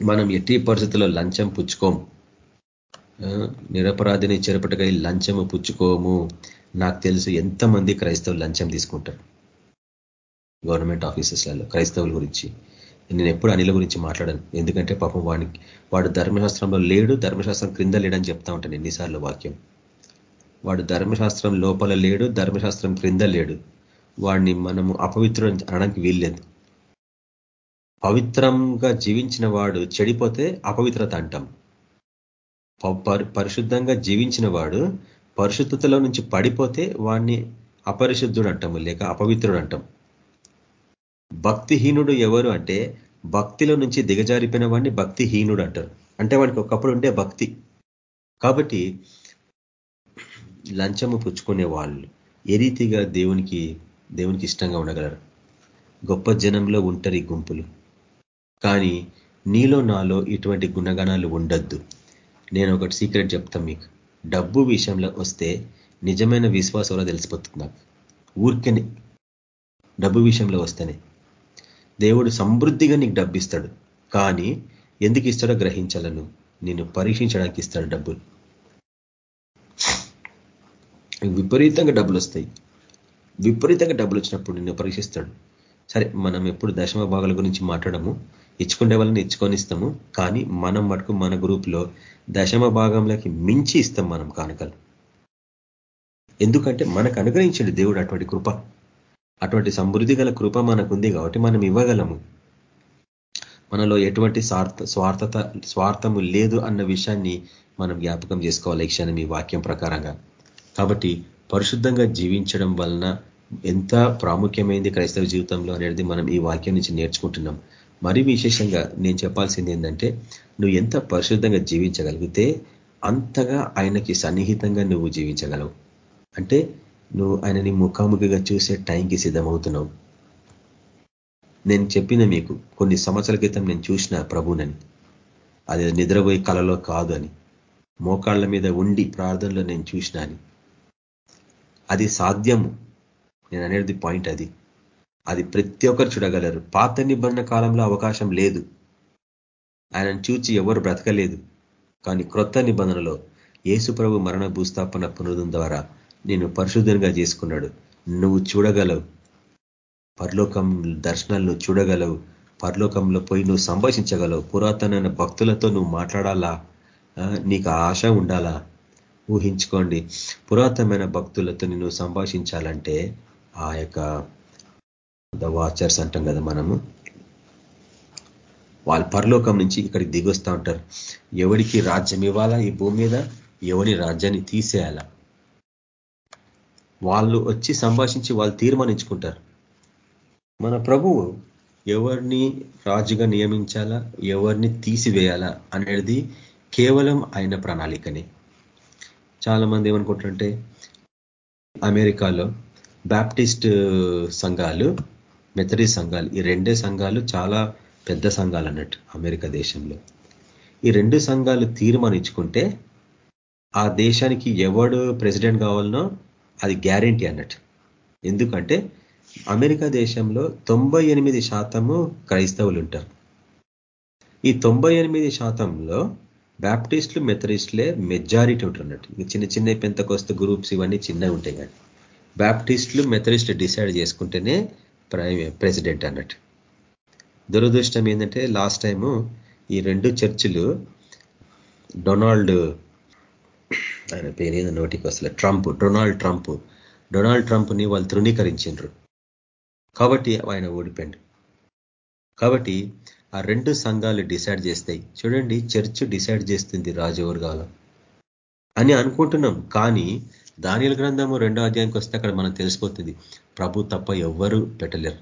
మనం ఎట్టి పరిస్థితుల్లో లంచం పుచ్చుకోం. నిరపరాధిని చెరపటగా లంచము పుచ్చుకోము. నాకు తెలుసు ఎంతమంది క్రైస్తవులు లంచం తీసుకుంటారు. గవర్నమెంట్ ఆఫీసెస్లలో క్రైస్తవుల గురించి. నేను ఎప్పుడు అనిల గురించి మాట్లాడాను. ఎందుకంటే పాపం వాడికి వాడు ధర్మశాస్త్రంలో లేడు ధర్మశాస్త్రం క్రింద లేడని చెప్తా ఉంటాను ఎన్నిసార్లు వాక్యం. వాడు ధర్మశాస్త్రం లోపల లేడు ధర్మశాస్త్రం క్రింద లేడు. వాడిని మనము అపవిత్రుడు అనడానికి వీల్లేదు. పవిత్రంగా జీవించిన వాడు చెడిపోతే అపవిత్రత అంటాం. పరిశుద్ధంగా జీవించిన వాడు పరిశుద్ధతలో నుంచి పడిపోతే వాడిని అపరిశుద్ధుడు అంటాము లేక అపవిత్రుడు అంటాం. భక్తిహీనుడు ఎవరు అంటే భక్తిలో నుంచి దిగజారిపోయిన వాడిని భక్తిహీనుడు అంటారు. అంటే వాడికి ఒకప్పుడు ఉండే భక్తి. కాబట్టి లంచము పుచ్చుకునే వాళ్ళు ఏ రీతిగా దేవునికి దేవునికి ఇష్టంగా ఉండగలరు? గొప్ప జనంలో ఉంటారు గుంపులు. కానీ నీలో నాలో ఇటువంటి గుణగణాలు ఉండద్దు. నేను ఒకటి సీక్రెట్ చెప్తాను మీకు. డబ్బు విషయంలో వస్తే నిజమైన విశ్వాసంలో తెలిసిపోతుంది నాకు. ఊరికని డబ్బు విషయంలో వస్తేనే. దేవుడు సమృద్ధిగా నీకు డబ్బు ఇస్తాడు కానీ ఎందుకు ఇస్తాడో గ్రహించాలను. నేను పరీక్షించడానికి ఇస్తాడు డబ్బులు. విపరీతంగా డబ్బులు వస్తాయి విపరీతంగా డబ్బులు వచ్చినప్పుడు నిన్ను పరీక్షిస్తాడు. సరే మనం ఎప్పుడు దశమ భాగాల గురించి మాట్లాడము. ఇచ్చుకుండే వాళ్ళని ఇచ్చుకొని ఇస్తాము. కానీ మనం మటుకు మన గ్రూప్లో దశమ భాగంలోకి మించి ఇస్తాం మనం కానుకలు. ఎందుకంటే మనకు అనుగ్రహించండి దేవుడు అటువంటి కృప. అటువంటి సమృద్ధి గల కృప మనకుంది కాబట్టి మనం ఇవ్వగలము. మనలో ఎటువంటి స్వార్థ స్వార్థత స్వార్థము లేదు అన్న విషయాన్ని మనం జ్ఞాపకం చేసుకోవాలి ఈ క్షణం ఈ వాక్యం ప్రకారంగా. కాబట్టి పరిశుద్ధంగా జీవించడం వలన ఎంత ప్రాముఖ్యమైంది క్రైస్తవ జీవితంలో అనేది మనం ఈ వాక్యం నుంచి నేర్చుకుంటున్నాం. మరి విశేషంగా నేను చెప్పాల్సింది ఏంటంటే నువ్వు ఎంత పరిశుద్ధంగా జీవించగలిగితే అంతగా ఆయనకి సన్నిహితంగా నువ్వు జీవించగలవు. అంటే నువ్వు ఆయనని ముఖాముఖిగా చూసే టైంకి సిద్ధమవుతున్నావు. నేను చెప్పిన మీకు కొన్ని సంవత్సరాల క్రితం నేను చూసిన ప్రభునని అది నిద్రపోయి కళలో కాదు అని. మోకాళ్ళ మీద ఉండి ప్రార్థనలో నేను చూసిన అని. అది సాధ్యము. నేను అనేది పాయింట్ అది. అది ప్రతి ఒక్కరు చూడగలరు. పాత నిబంధన కాలంలో అవకాశం లేదు. ఆయనను చూచి ఎవరు బ్రతకలేదు. కానీ క్రొత్త నిబంధనలో యేసుప్రభు మరణ భూస్థాపన పునరుదం ద్వారా నేను పరిశుద్ధంగా చేసుకున్నాడు. నువ్వు చూడగలవు. పరలోకం దర్శనాలను చూడగలవు. పరలోకంలో పోయి నువ్వు సంభాషించగలవు. పురాతనమైన భక్తులతో నువ్వు మాట్లాడాలా? నీకు ఆశ ఉండాలా? ఊహించుకోండి. పురాతనమైన భక్తులతో నేను సంభాషించాలంటే ఆ యొక్క ద వాచర్స్ అంటాం కదా మనము. వాళ్ళ పరలోకం నుంచి ఇక్కడికి దిగొస్తూ ఉంటారు. ఎవరికి రాజ్యం ఇవ్వాలా ఈ భూమి మీద? ఎవరి రాజ్యాన్ని తీసేయాలా? వాళ్ళు వచ్చి సంభాషించి వాళ్ళు తీర్మానించుకుంటారు. మన ప్రభువు ఎవరిని రాజుగా నియమించాలా? ఎవరిని తీసివేయాలా? అనేది కేవలం ఆయన ప్రణాళికనే. చాలా మంది ఏమనుకుంటారంటే అమెరికాలో బ్యాప్టిస్ట్ సంఘాలు మెథడిస్ట్ సంఘాలు ఈ రెండే సంఘాలు చాలా పెద్ద సంఘాలు అన్నట్టు అమెరికా దేశంలో. ఈ రెండు సంఘాలు తీర్మానించుకుంటే ఆ దేశానికి ఎవడు ప్రెసిడెంట్ కావాలనో అది గ్యారంటీ అన్నట్టు. ఎందుకంటే అమెరికా దేశంలో తొంభై ఎనిమిది శాతము క్రైస్తవులు ఉంటారు. ఈ తొంభై ఎనిమిది శాతంలో బ్యాప్టిస్టులు మెథడిస్టులే మెజారిటీ ఉంటున్నట్టు చిన్న చిన్న పెంతకొస్త గ్రూప్స్ ఇవన్నీ చిన్నవి ఉంటాయి కానీ. బ్యాప్టిస్టులు మెథడిస్టులు డిసైడ్ చేసుకుంటేనే ప్రెసిడెంట్ అన్నట్టు. దురదృష్టం ఏంటంటే లాస్ట్ టైము ఈ రెండు చర్చిలు డొనాల్డ్ ఆయన పేరేదో నోటికి వస్తలే ట్రంప్ డొనాల్డ్ ట్రంప్ డొనాల్డ్ ట్రంప్ని వాళ్ళు తృణీకరించిండ్రు. కాబట్టి ఆయన ఓడిపోయిండు. కాబట్టి ఆ రెండు సంఘాలు డిసైడ్ చేస్తాయి. చూడండి చర్చ్ డిసైడ్ చేస్తుంది రాజు ఎవరు కావాలో అని అనుకుంటున్నాం. కానీ దానిల గ్రంథము రెండో అధ్యాయానికి వస్తే అక్కడ మనం తెలిసిపోతుంది. ప్రభు తప్ప ఎవ్వరూ పెట్టలేరు.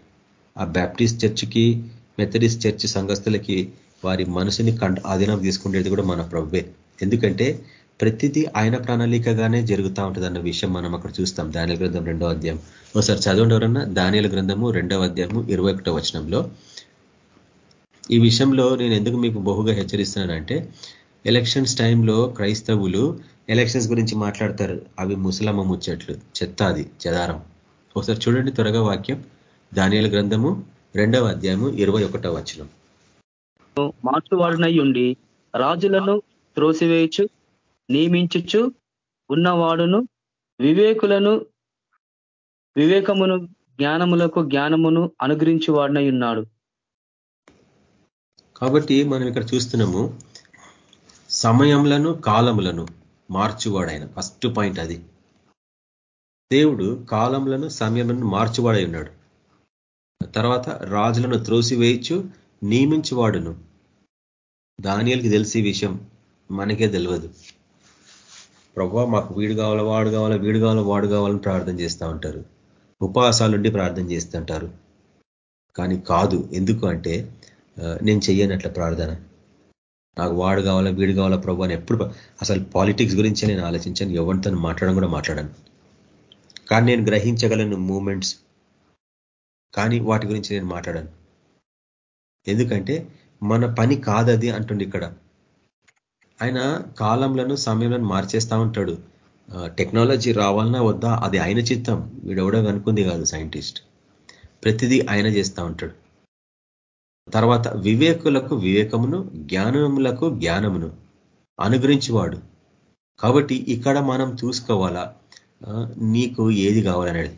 ఆ బ్యాప్టిస్ట్ చర్చికి మెథడిస్ట్ చర్చ్ సంఘస్థులకి వారి మనసుని కంట ఆధీనం తీసుకునేది కూడా మన ప్రభువే. ఎందుకంటే ప్రతిదీ ఆయన ప్రణాళికగానే జరుగుతూ ఉంటుంది అన్న విషయం మనం అక్కడ చూస్తాం. దానిల గ్రంథం రెండో అధ్యాయం. ఒకసారి చదవండి ఎవరన్నా? దానిల గ్రంథము రెండవ అధ్యాయము ఇరవై ఒకటో వచనంలో. ఈ విషయంలో నేను ఎందుకు మీకు బహుగా హెచ్చరిస్తున్నానంటే ఎలక్షన్స్ టైంలో క్రైస్తవులు ఎలక్షన్స్ గురించి మాట్లాడతారు. అవి ముసలమ్మ ముచ్చట్లు చెత్త అది చెదారం. ఒకసారి చూడండి త్వరగా వాక్యం. దానియల గ్రంథము రెండవ అధ్యాయము ఇరవై ఒకటో వచనం. మార్చువాడునై ఉండి రాజులను త్రోసివేయచ్చు నియమించుచు ఉన్నవాడును వివేకులను వివేకమును జ్ఞానములకు జ్ఞానమును అనుగ్రహించి వాడినై ఉన్నాడు. కాబట్టి మనం ఇక్కడ చూస్తున్నాము సమయంలను కాలములను మార్చువాడైన ఫస్ట్ పాయింట్ అది. దేవుడు కాలములను సమయములను మార్చువాడై ఉన్నాడు. తర్వాత రాజులను త్రోసివేయచ్చు నియమించువాడును దానియలకి తెలిసే విషయం మనకే తెలియదు. ప్రభావ మాకు వీడు కావాలా వాడు కావాలా వీడు కావాలా వాడు కావాలని ప్రార్థన చేస్తూ ఉంటారు. ఉపవాసాలుండి ప్రార్థన చేస్తుంటారు కానీ కాదు ఎందుకు అంటే నేను చెయ్యనట్ల ప్రార్థన. నాకు వాడు కావాలా వీడు కావాలా ప్రభు అని ఎప్పుడు అసలు పాలిటిక్స్ గురించి నేను ఆలోచించాను ఎవరితో మాట్లాడడం కూడా మాట్లాడాను. కానీ నేను గ్రహించగలను మూమెంట్స్ కానీ వాటి గురించి నేను మాట్లాడాను. ఎందుకంటే మన పని కాదది అంటుండే ఇక్కడ. ఆయన కాలంలను సమయంలో మార్చేస్తా ఉంటాడు. టెక్నాలజీ రావాలన్నా వద్దా అది ఆయన చిత్తం. వీడెవడో అనుకుంది కాదు సైంటిస్ట్ ప్రతిదీ ఆయన చేస్తూ ఉంటాడు. తర్వాత వివేకులకు వివేకమును జ్ఞానములకు జ్ఞానమును అనుగ్రహించేవాడు. కాబట్టి ఇక్కడ మనం చూసుకోవాలా నీకు ఏది కావాలనేది?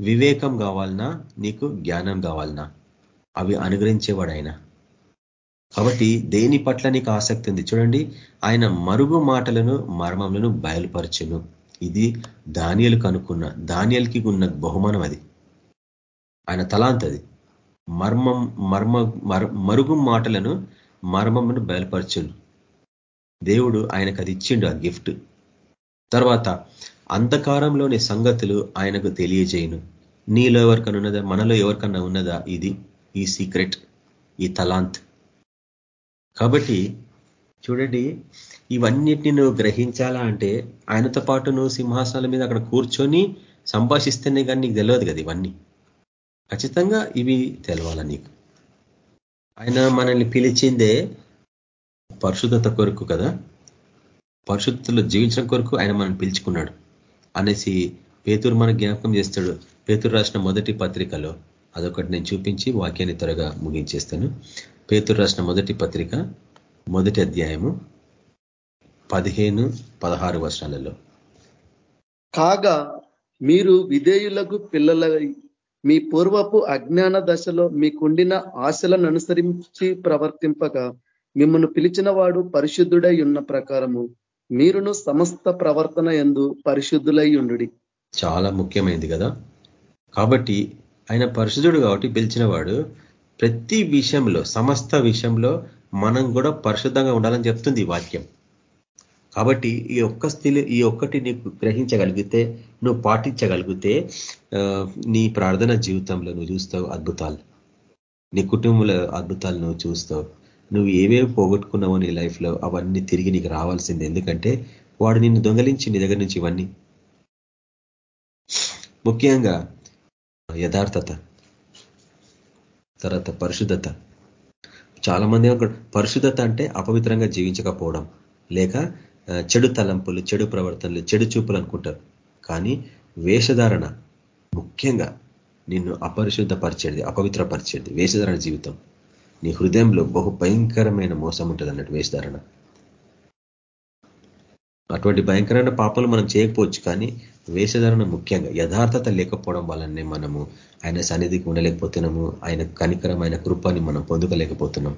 వివేకం కావాలన్నా నీకు జ్ఞానం కావాలన్నా అవి అనుగ్రహించేవాడు ఆయన కాబట్టి దేని పట్ల నీకు ఆసక్తి ఉంది చూడండి ఆయన మరుగు మాటలను మర్మములను బయలుపరచును. ఇది ధాన్యాలు కనుక్కున్న ధాన్యాలకి ఉన్న బహుమానం అది. ఆయన తలాంత్ అది మర్మం మర్మ మరుగు మాటలను మర్మమును బయలుపరచుండు దేవుడు ఆయనకు అది ఇచ్చిండు ఆ గిఫ్ట్. తర్వాత అంధకారంలోని సంగతులు ఆయనకు తెలియజేయను. నీలో ఎవరికన్నా ఉన్నదా? మనలో ఎవరికన్నా ఉన్నదా ఇది? ఈ సీక్రెట్ ఈ తలాంత్. కాబట్టి చూడండి ఇవన్నిటిని నువ్వు గ్రహించాలా అంటే ఆయనతో పాటు నువ్వు సింహాసనాల మీద అక్కడ కూర్చొని సంభాషిస్తేనే కానీ నీకు తెలియదు కదా ఇవన్నీ. ఖచ్చితంగా ఇవి తెలవాల నీకు? ఆయన మనల్ని పిలిచిందే పరిశుద్ధత కొరకు కదా? పరిశుద్ధతలో జీవించడం కొరకు ఆయన మనల్ని పిలుచుకున్నాడు. అనేసి పేతురు మనకు జ్ఞాపకం చేస్తాడు. పేతురు రాసిన మొదటి పత్రికలో అదొకటి నేను చూపించి వాక్యాన్ని త్వరగా ముగించేస్తాను. పేతురు రాసిన మొదటి పత్రిక మొదటి అధ్యాయము పదిహేను పదహారు వర్షాలలో కాగా మీరు విధేయులకు పిల్లలై మీ పూర్వపు అజ్ఞాన దశలో మీకుండిన ఆశలను అనుసరించి ప్రవర్తింపక మిమ్మల్ని పిలిచిన వాడు పరిశుద్ధుడై ఉన్న ప్రకారము మీరును సమస్త ప్రవర్తన ఎందు పరిశుద్ధులై ఉండు చాలా ముఖ్యమైనది కదా. కాబట్టి ఆయన పరిశుద్ధుడు కాబట్టి పిలిచిన వాడు ప్రతి విషయంలో సమస్త విషయంలో మనం కూడా పరిశుద్ధంగా ఉండాలని చెప్తుంది వాక్యం. కాబట్టి ఈ ఒక్క స్థితి ఈ ఒక్కటి నీకు గ్రహించగలిగితే నువ్వు పాటించగలిగితే నీ ప్రార్థన జీవితంలో నువ్వు చూస్తావు అద్భుతాలు. నీ కుటుంబంలో అద్భుతాలు నువ్వు చూస్తావు. నువ్వు ఏవేవి పోగొట్టుకున్నావో నీ లైఫ్లో అవన్నీ తిరిగి నీకు రావాల్సింది. ఎందుకంటే వాడు నిన్ను దొంగలించి నీ దగ్గర నుంచి ఇవన్నీ. ముఖ్యంగా యథార్థత తర్వాత పరిశుద్ధత. చాలా మంది పరిశుద్ధత అంటే అపవిత్రంగా జీవించకపోవడం. లేక చెడు తలంపులు చెడు ప్రవర్తనలు చెడు చూపులు అనుకుంటారు. కానీ వేషధారణ ముఖ్యంగా నిన్ను అపరిశుద్ధపరిచేది అపవిత్రపరిచేది వేషధారణ జీవితం. నీ హృదయంలో బహు భయంకరమైన మోసం ఉంటుంది అన్నట్టు వేషధారణ. అటువంటి భయంకరమైన పాపలు మనం చేయకపోవచ్చు కానీ వేషధారణ ముఖ్యంగా యథార్థత లేకపోవడం వల్లనే మనము ఆయన సన్నిధికి ఉండలేకపోతున్నాము. ఆయన కనికరమైన కృపాన్ని మనం పొందుకోలేకపోతున్నాం.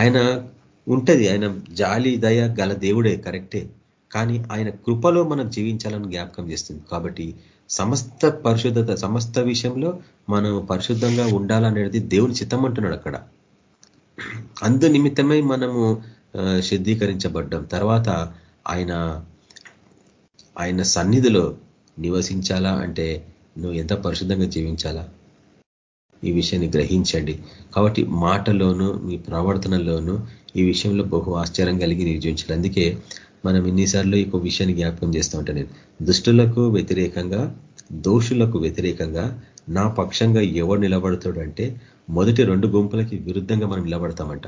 ఆయన ఉంటది. ఆయన జాలి దయ గల దేవుడే కరెక్టే. కానీ ఆయన కృపలో మనం జీవించాలని జ్ఞాపకం చేస్తుంది. కాబట్టి సమస్త పరిశుద్ధత సమస్త విషయంలో మనం పరిశుద్ధంగా ఉండాలనేది దేవుని చిత్తం అంటున్నాడు అక్కడ. అందు నిమిత్తమై మనము శుద్ధీకరించబడ్డం. తర్వాత ఆయన ఆయన సన్నిధిలో నివసించాలా? అంటే నువ్వు ఎంత పరిశుద్ధంగా జీవించాలా? ఈ విషయాన్ని గ్రహించండి. కాబట్టి మాటలోను మీ ప్రవర్తనలోను ఈ విషయంలో బహు ఆశ్చర్యం కలిగి నిర్జించాలి అందుకే మనం ఇన్నిసార్లు ఈ విషయాన్ని జ్ఞాపకం చేస్తూ ఉంటాను నేను దుష్టులకు వ్యతిరేకంగా దోషులకు వ్యతిరేకంగా నా పక్షంగా ఎవడు నిలబడతాడంటే మొదటి రెండు గుంపులకి విరుద్ధంగా మనం నిలబడతామంట.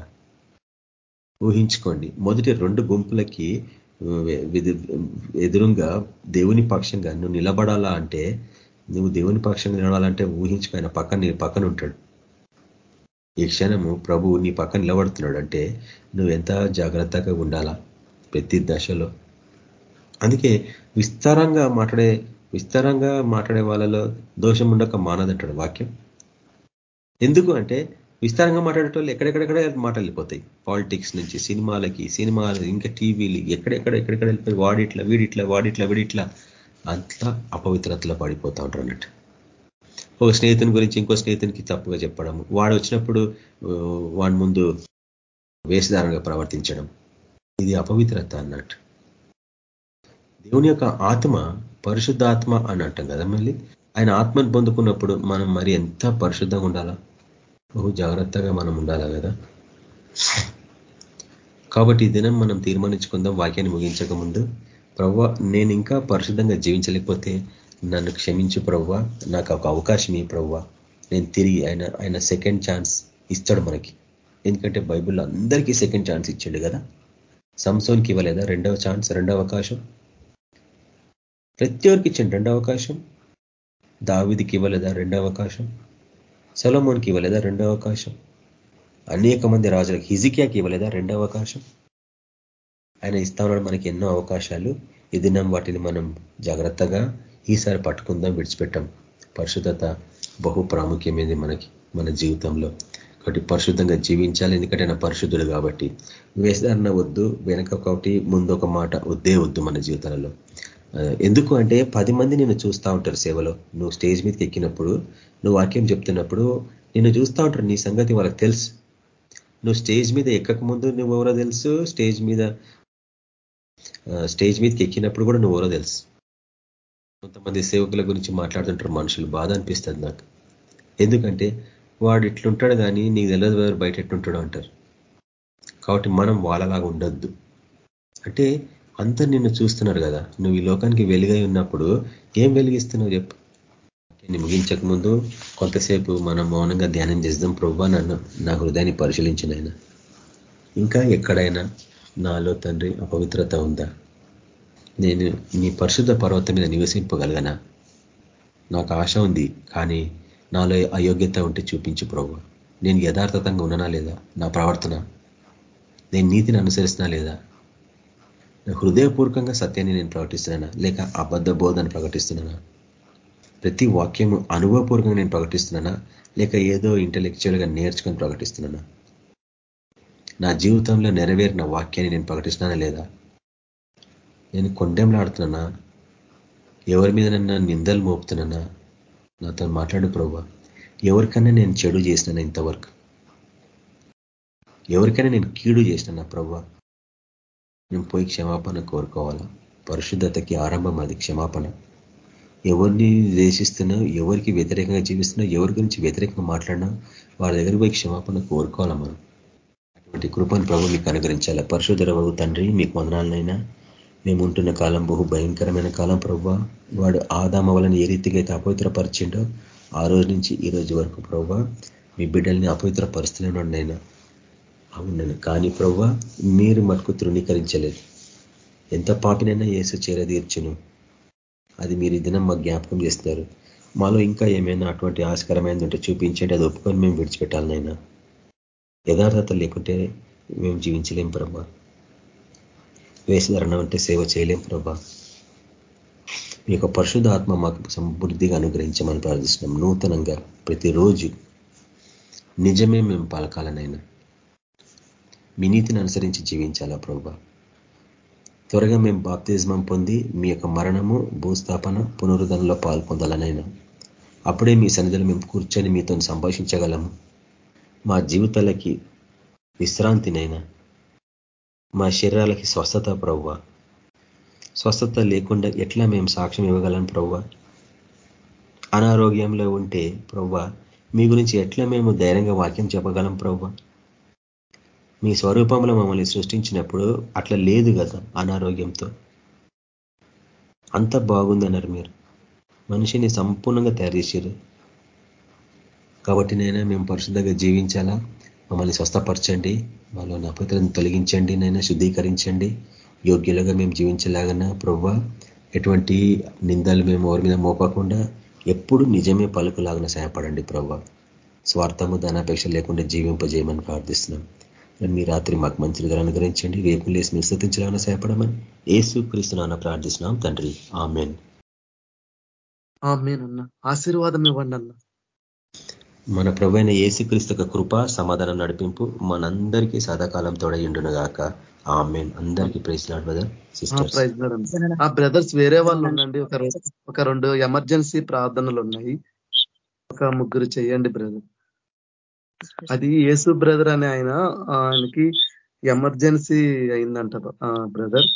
ఊహించుకోండి. మొదటి రెండు గుంపులకి ఎదురుగా దేవుని పక్షంగా నువ్వు నిలబడాలా అంటే నువ్వు దేవుని పక్షంగా నిలవాలంటే ఊహించుకో ఆయన పక్కన నీ పక్కన ఉంటాడు. ఈ క్షణము ప్రభు నీ పక్కన నిలబడుతున్నాడు. అంటే నువ్వు ఎంత జాగ్రత్తగా ఉండాలా ప్రతి దశలో? అందుకే విస్తారంగా మాట్లాడే విస్తారంగా మాట్లాడే వాళ్ళలో దోషం ఉండక మానదంటాడు వాక్యం. ఎందుకు అంటే విస్తారంగా మాట్లాడేటోళ్ళు ఎక్కడెక్కడెక్కడ మాటలు వెళ్ళిపోతాయి పాలిటిక్స్ నుంచి సినిమాలకి సినిమాలు ఇంకా టీవీలు ఎక్కడెక్కడ ఎక్కడెక్కడ వెళ్ళిపోయి వాడిట్లా వీడిట్లా వాడిట్లా వీడిట్లా అంతా అపవిత్రతలో పడిపోతా ఉంటారు అన్నట్టు. ఒక స్నేహితుని గురించి ఇంకో స్నేహితునికి తప్పుగా చెప్పడం వాడు వచ్చినప్పుడు వాడి ముందు వేషధారణగా ప్రవర్తించడం ఇది అపవిత్రత అన్నట్టు. దేవుని యొక్క ఆత్మ పరిశుద్ధాత్మ అని అంటాం కదా మళ్ళీ? ఆయన ఆత్మను పొందుకున్నప్పుడు మనం మరి ఎంత పరిశుద్ధంగా ఉండాలా? బహు జాగ్రత్తగా మనం ఉండాలా కదా? కాబట్టి ఈ దినం మనం తీర్మానించుకుందాం వాక్యాన్ని ముగించక ముందు. ప్రవ్వ నేను ఇంకా పరిశుద్ధంగా జీవించలేకపోతే నన్ను క్షమించు ప్రవ్వ. నాకు ఒక అవకాశం ఈ ప్రవ్వ. నేను తిరిగి ఆయన ఆయన సెకండ్ ఛాన్స్ ఇస్తాడు మనకి. ఎందుకంటే బైబిల్లో అందరికీ సెకండ్ ఛాన్స్ ఇచ్చాడు కదా. సంసోన్కి ఇవ్వలేదా? రెండవ ఛాన్స్ రెండవ అవకాశం. ప్రతి ఒక్కరికి ఇచ్చిండు రెండవ అవకాశం. దావిదికి ఇవ్వలేదా? రెండవ అవకాశం. సొలమోన్కి ఇవ్వలేదా? రెండవ అవకాశం. అనేక మంది రాజులకు హిజికియాకి ఇవ్వలేదా? రెండవ అవకాశం. ఆయన ఇస్తా ఉన్నాడు మనకి ఎన్నో అవకాశాలు. ఈ దినం వాటిని మనం జాగ్రత్తగా ఈసారి పట్టుకుందాం విడిచిపెట్టాం. పరిశుద్ధత బహు ప్రాముఖ్యమైనది మనకి మన జీవితంలో. కాబట్టి పరిశుద్ధంగా జీవించాలి ఎందుకంటే నా పరిశుద్ధుడు కాబట్టి. వేసారణ వద్దు వెనక ఒకటి ముందు ఒక మాట వద్దే వద్దు మన జీవితాలలో. ఎందుకు అంటే పది మంది నేను చూస్తూ ఉంటారు సేవలో. నువ్వు స్టేజ్ మీదకి ఎక్కినప్పుడు నువ్వు వాక్యం చెప్తున్నప్పుడు నిన్ను చూస్తూ ఉంటారు నీ సంగతి వాళ్ళకి తెలుసు. నువ్వు స్టేజ్ మీద ఎక్కక ముందు నువ్వు ఎవరో తెలుసు స్టేజ్ మీద స్టేజ్ మీదకి ఎక్కినప్పుడు కూడా నువ్వు ఎవరో తెలుసు. కొంతమంది సేవకుల గురించి మాట్లాడుతుంటారు మనుషులు. బాధ అనిపిస్తుంది నాకు. ఎందుకంటే వాడు ఇట్లుంటాడు కానీ నీకు తెలియదు వారు బయట ఎట్లుంటాడు అంటారు. కాబట్టి మనం వాళ్ళలాగా ఉండొద్దు. అంటే అందరు నిన్ను చూస్తున్నారు కదా. నువ్వు ఈ లోకానికి వెలుగై ఉన్నప్పుడు ఏం వెలిగిస్తున్నావు చెప్పు. నేను ముగించక ముందు కొంతసేపు మనం మౌనంగా ధ్యానం చేద్దాం. ప్రభా నన్ను నా హృదయాన్ని పరిశీలించిన ఆయన ఇంకా ఎక్కడైనా నాలో తండ్రి అపవిత్రత ఉందా? నేను నీ పరిశుద్ధ పర్వతం మీద నివసింపగలగనా? నాకు ఆశ ఉంది కానీ నాలో అయోగ్యత ఉంటే చూపించు ప్రభు. నేను యథార్థతంగా ఉన్నానా లేదా? నా ప్రవర్తన? నేను నీతిని అనుసరిస్తున్నా లేదా? హృదయపూర్వకంగా సత్యాన్ని నేను ప్రకటిస్తున్నానా? లేక అబద్ధ బోధన ప్రకటిస్తున్నానా? ప్రతి వాక్యము అనుభవపూర్వకంగా నేను ప్రకటిస్తున్నానా? లేక ఏదో ఇంటలెక్చువల్గా నేర్చుకొని ప్రకటిస్తున్నానా? నా జీవితంలో నెరవేరిన వాక్యాన్ని నేను ప్రకటిస్తున్నానా లేదా? నేను కొండెంలాడుతున్నానా? ఎవరి మీదనన్నా నిందలు మోపుతున్నానా? నాతో మాట్లాడు ప్రభు ఎవరికైనా నేను చెడు చేసినా ఇంతవరకు? ఎవరికైనా నేను కీడు చేసిన ప్రభు నేను పోయి క్షమాపణ కోరుకోవాలా? పరిశుద్ధతకి ఆరంభం అది క్షమాపణ. ఎవరిని ద్వేషిస్తున్నా ఎవరికి వ్యతిరేకంగా జీవిస్తున్నా ఎవరి గురించి వ్యతిరేకంగా మాట్లాడినా వాళ్ళ దగ్గర పోయి క్షమాపణ కోరుకోవాలా మనం? అటువంటి కృపను ప్రభు మీకు అనుగ్రహించాలా? ప్రభు తండ్రి మీకు వందనాలనైనా. మేము ఉంటున్న కాలం బహు భయంకరమైన కాలం ప్రభు వాడు ఆదామ వలన ఏ రీతిగా అయితే అపవిత్రపరిచిండో ఆ రోజు నుంచి ఈ రోజు వరకు ప్రభు మీ బిడ్డల్ని అపవిత్ర పరిస్థితులను అవునను కానీ ప్రభు మీరు మటుకు తృణీకరించలేదు. ఎంత పాపినైనా ఏసు చేరదీర్చును అది మీరు దినం మాకు జ్ఞాపకం చేస్తారు మాలో ఇంకా ఏమైనా అటువంటి ఆస్కరమైనది ఉంటే చూపించండి. అది ఒప్పుకొని మేము విడిచిపెట్టాలనైనా యథార్థత లేకుంటే మేము జీవించలేం ప్రభా. వేషధరణ అంటే సేవ చేయలేం ప్రభా. మీ యొక్క పరిశుద్ధ ఆత్మ మాకు సమృద్ధిగా అనుగ్రహించమని ప్రార్థిస్తున్నాం. నూతనంగా ప్రతిరోజు నిజమే మేము పలకాలనైనా మీ నీతిని అనుసరించి జీవించాలా ప్రభా. త్వరగా మేము బాప్తిజమం పొంది మీ యొక్క మరణము భూస్థాపన పునరుద్ధరణలో పాల్పొందాలనైనా అప్పుడే మీ సన్నిధిలో మేము కూర్చొని మీతో సంభాషించగలము. మా జీవితాలకి విశ్రాంతినైనా మా శరీరాలకి స్వస్థత ప్రవ్వ? స్వస్థత లేకుండా ఎట్లా మేము సాక్ష్యం ఇవ్వగలం ప్రవ్వ? అనారోగ్యంలో ఉంటే ప్రవ్వ మీ గురించి ఎట్లా మేము ధైర్యంగా వాక్యం చెప్పగలం ప్రవ్వ? మీ స్వరూపంలో మమ్మల్ని సృష్టించినప్పుడు అట్లా లేదు కదా అనారోగ్యంతో? అంత బాగుందన్నారు మీరు. మనిషిని సంపూర్ణంగా తయారు చేశారు కాబట్టి నైనా మేము పరిశుద్ధంగా జీవించాలా? మమ్మల్ని స్వస్థపరచండి. మాలో అపవిత్రను తొలగించండి నైనా శుద్ధీకరించండి. యోగ్యులుగా మేము జీవించలాగన్నా ప్రవ్వ? ఎటువంటి నిందలు మేము ఎవరి మీద మోపకుండా ఎప్పుడు నిజమే పలుకులాగా సహాయపడండి ప్రవ్వ. స్వార్థము ధనాపేక్ష లేకుండా జీవింపజేయమని ప్రార్థిస్తున్నాం. మీ రాత్రి మాకు మంచి నిద్ర అనుగ్రహించండి. రేపు లేసి మీరు స్థుతించాలని సహాయపడమని ఏసు క్రీస్తునాన్న ప్రార్థిస్తున్నాం తండ్రి. ఆమెన్. ఆశీర్వాదం ఇవ్వండి అన్న మన ప్రభైన ఏసుక్రీస్తు కృప సమాధానం నడిపింపు మనందరికీ సదాకాలం తోడయిండును గాక. ఆమెన్. అందరికీ ప్రైజ్ లాడ్ బ్రదర్ సిస్టర్స్. ఆ బ్రదర్స్ వేరే వాళ్ళు ఉండండి. ఒక ఒక రెండు ఎమర్జెన్సీ ప్రార్థనలు ఉన్నాయి. ఒక ముగ్గురు చెయ్యండి బ్రదర్. అది యేసు బ్రదర్ అనే ఆయన ఆయనకి ఎమర్జెన్సీ అయిందంట బ్రదర్.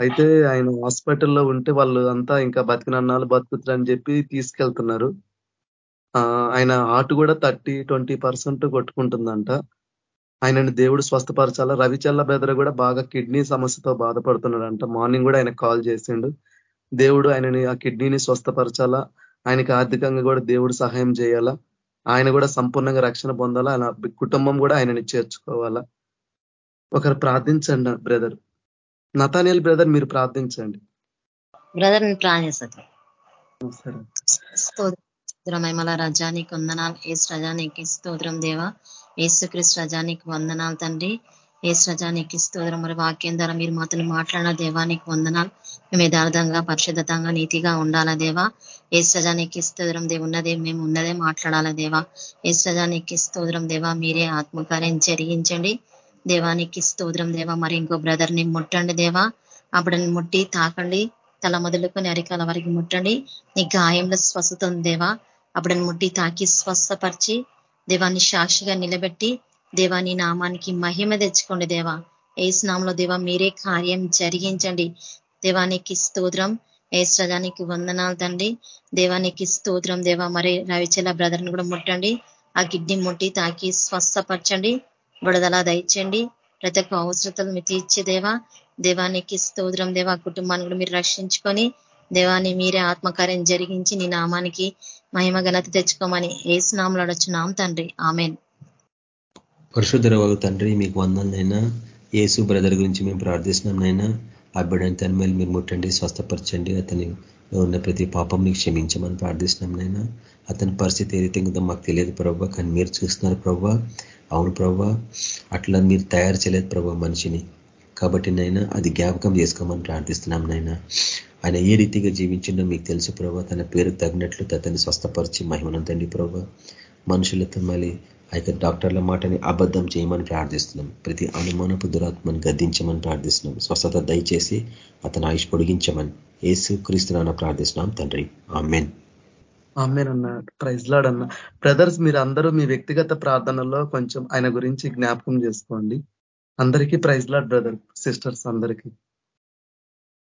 అయితే ఆయన హాస్పిటల్లో ఉంటే వాళ్ళు అంతా ఇంకా బతికినన్నాళ్ళు బతుకుతారని చెప్పి తీసుకెళ్తున్నారు. ఆయన హార్ట్ కూడా థర్టీ ట్వంటీ పర్సెంట్ కొట్టుకుంటుందంట. ఆయనని దేవుడు స్వస్థపరచాల? రవిచల్ల బెదర కూడా బాగా కిడ్నీ సమస్యతో బాధపడుతున్నాడంట. మార్నింగ్ కూడా ఆయన కాల్ చేసిండు. దేవుడు ఆయనని ఆ కిడ్నీని స్వస్థపరచాలా? ఆయనకి ఆర్థికంగా కూడా దేవుడు సహాయం చేయాలా? ఆయన కూడా సంపూర్ణంగా రక్షణ పొందాలా? ఆయన కుటుంబం కూడా ఆయనని చేర్చుకోవాలా? ఒకరు ప్రార్థించండి బ్రదర్. నతానియల్ బ్రదర్ మీరు ప్రార్థించండి. బ్రదర్ ప్రార్థిస్తుంది సరే స్తోత్రమల రజానికి వందనాలు. ఏసు రజానికి స్తోత్రం దేవ. ఏసుక్రీస్ రజానికి వందనాలు తండ్రి. ఏసు రజానికి స్తోత్రం మరి వాక్యం ద్వారా మీరు మాతను మాట్లాడిన దేవానికి వందనాలు. మేము యథార్థంగా పరిశుద్ధతంగా నీతిగా ఉండాలా దేవా? ఏసు రజానికి స్తోత్రం దేవ ఉన్నదే మేము ఉన్నదే మాట్లాడాలా దేవా? ఏసు రజానికి స్తోత్రం దేవా మీరే ఆత్మకార్యం జరిగించండి. దేవానికి స్తోత్రం దేవా మరి ఇంకో బ్రదర్ని ముట్టండి దేవా. అప్పుడు ముట్టి తాకండి. తల మొదలుకొని అరికాల వరకు ముట్టండి. నీ గాయంలో స్వస్థత ఉందేవా దేవా ముట్టి తాకి స్వస్థపరిచి దేవాన్ని సాక్షిగా నిలబెట్టి దేవాని నామానికి మహిమ తెచ్చుకోండి దేవా. ఏసునామంలో దేవా మీరే కార్యం జరిగించండి. దేవానికి స్తోత్రం. ఏసుజానికి వందనాలు తండి దేవానికి స్తోత్రం దేవా. మరి రవిచల బ్రదర్ని కూడా ముట్టండి. ఆ కిడ్నీ ముట్టి తాకి స్వస్థపరచండి. విడుదల దయచండి ప్రతి ఒక్క అవసరతలు మీరు తీర్చే దేవా దేవానికి స్తోత్రం దేవా. కుటుంబాన్ని కూడా మీరు రక్షించుకొని దేవాన్ని మీరే ఆత్మకార్యం జరిగించి నీ నామానికి మహిమ ఘనత తెచ్చుకోమని ఏసునామలు అడొచ్చున్నాం తండ్రి. ఆమెన్. పరశుధరవాగు తండ్రి మీకు వందలనైనా ఏసు బ్రదర్ గురించి మేము ప్రార్థిస్తున్నాం నైనా ఆ బిడ్డని తన మీద మీరు ముట్టండి స్వస్థపరచండి. అతని ఉన్న ప్రతి పాపంని క్షమించమని ప్రార్థిస్తున్నాం నైనా అతని పరిస్థితి ఏ రీతిగా మాకు తెలియదు ప్రభావ కానీ మీరు చూస్తున్నారు ప్రభావ అవును ప్రభావ అట్లా మీరు తయారు చేయలేదు ప్రభావ మనిషిని. కాబట్టి నైనా అది జ్ఞాపకం చేసుకోమని ప్రార్థిస్తున్నాం నైనా ఆయన ఏ రీతిగా జీవించిండో మీకు తెలుసు ప్రభావ తన పేరు తగినట్లు అతన్ని స్వస్థపరిచి మహిమనంతండి ప్రభావ మనుషులతో మళ్ళీ అయితే డాక్టర్ల మాటని అబద్ధం చేయమని ప్రార్థిస్తున్నాం. ప్రతి అనుమానపు దురాత్మను గద్దించమని ప్రార్థిస్తున్నాం. స్వస్థత దయచేసి అతను ఆయుష్ పొడిగించమని ఏసు క్రీస్తునాన ప్రార్థిస్తున్నాం తండ్రి. ఆమెన్. ఆమెన్ అన్న. ప్రైజ్ లాడ్ అన్న. బ్రదర్స్ మీరు అందరూ మీ వ్యక్తిగత ప్రార్థనలో కొంచెం ఆయన గురించి జ్ఞాపకం చేసుకోండి. అందరికీ ప్రైజ్ లాడ్ బ్రదర్ సిస్టర్స్ అందరికీ.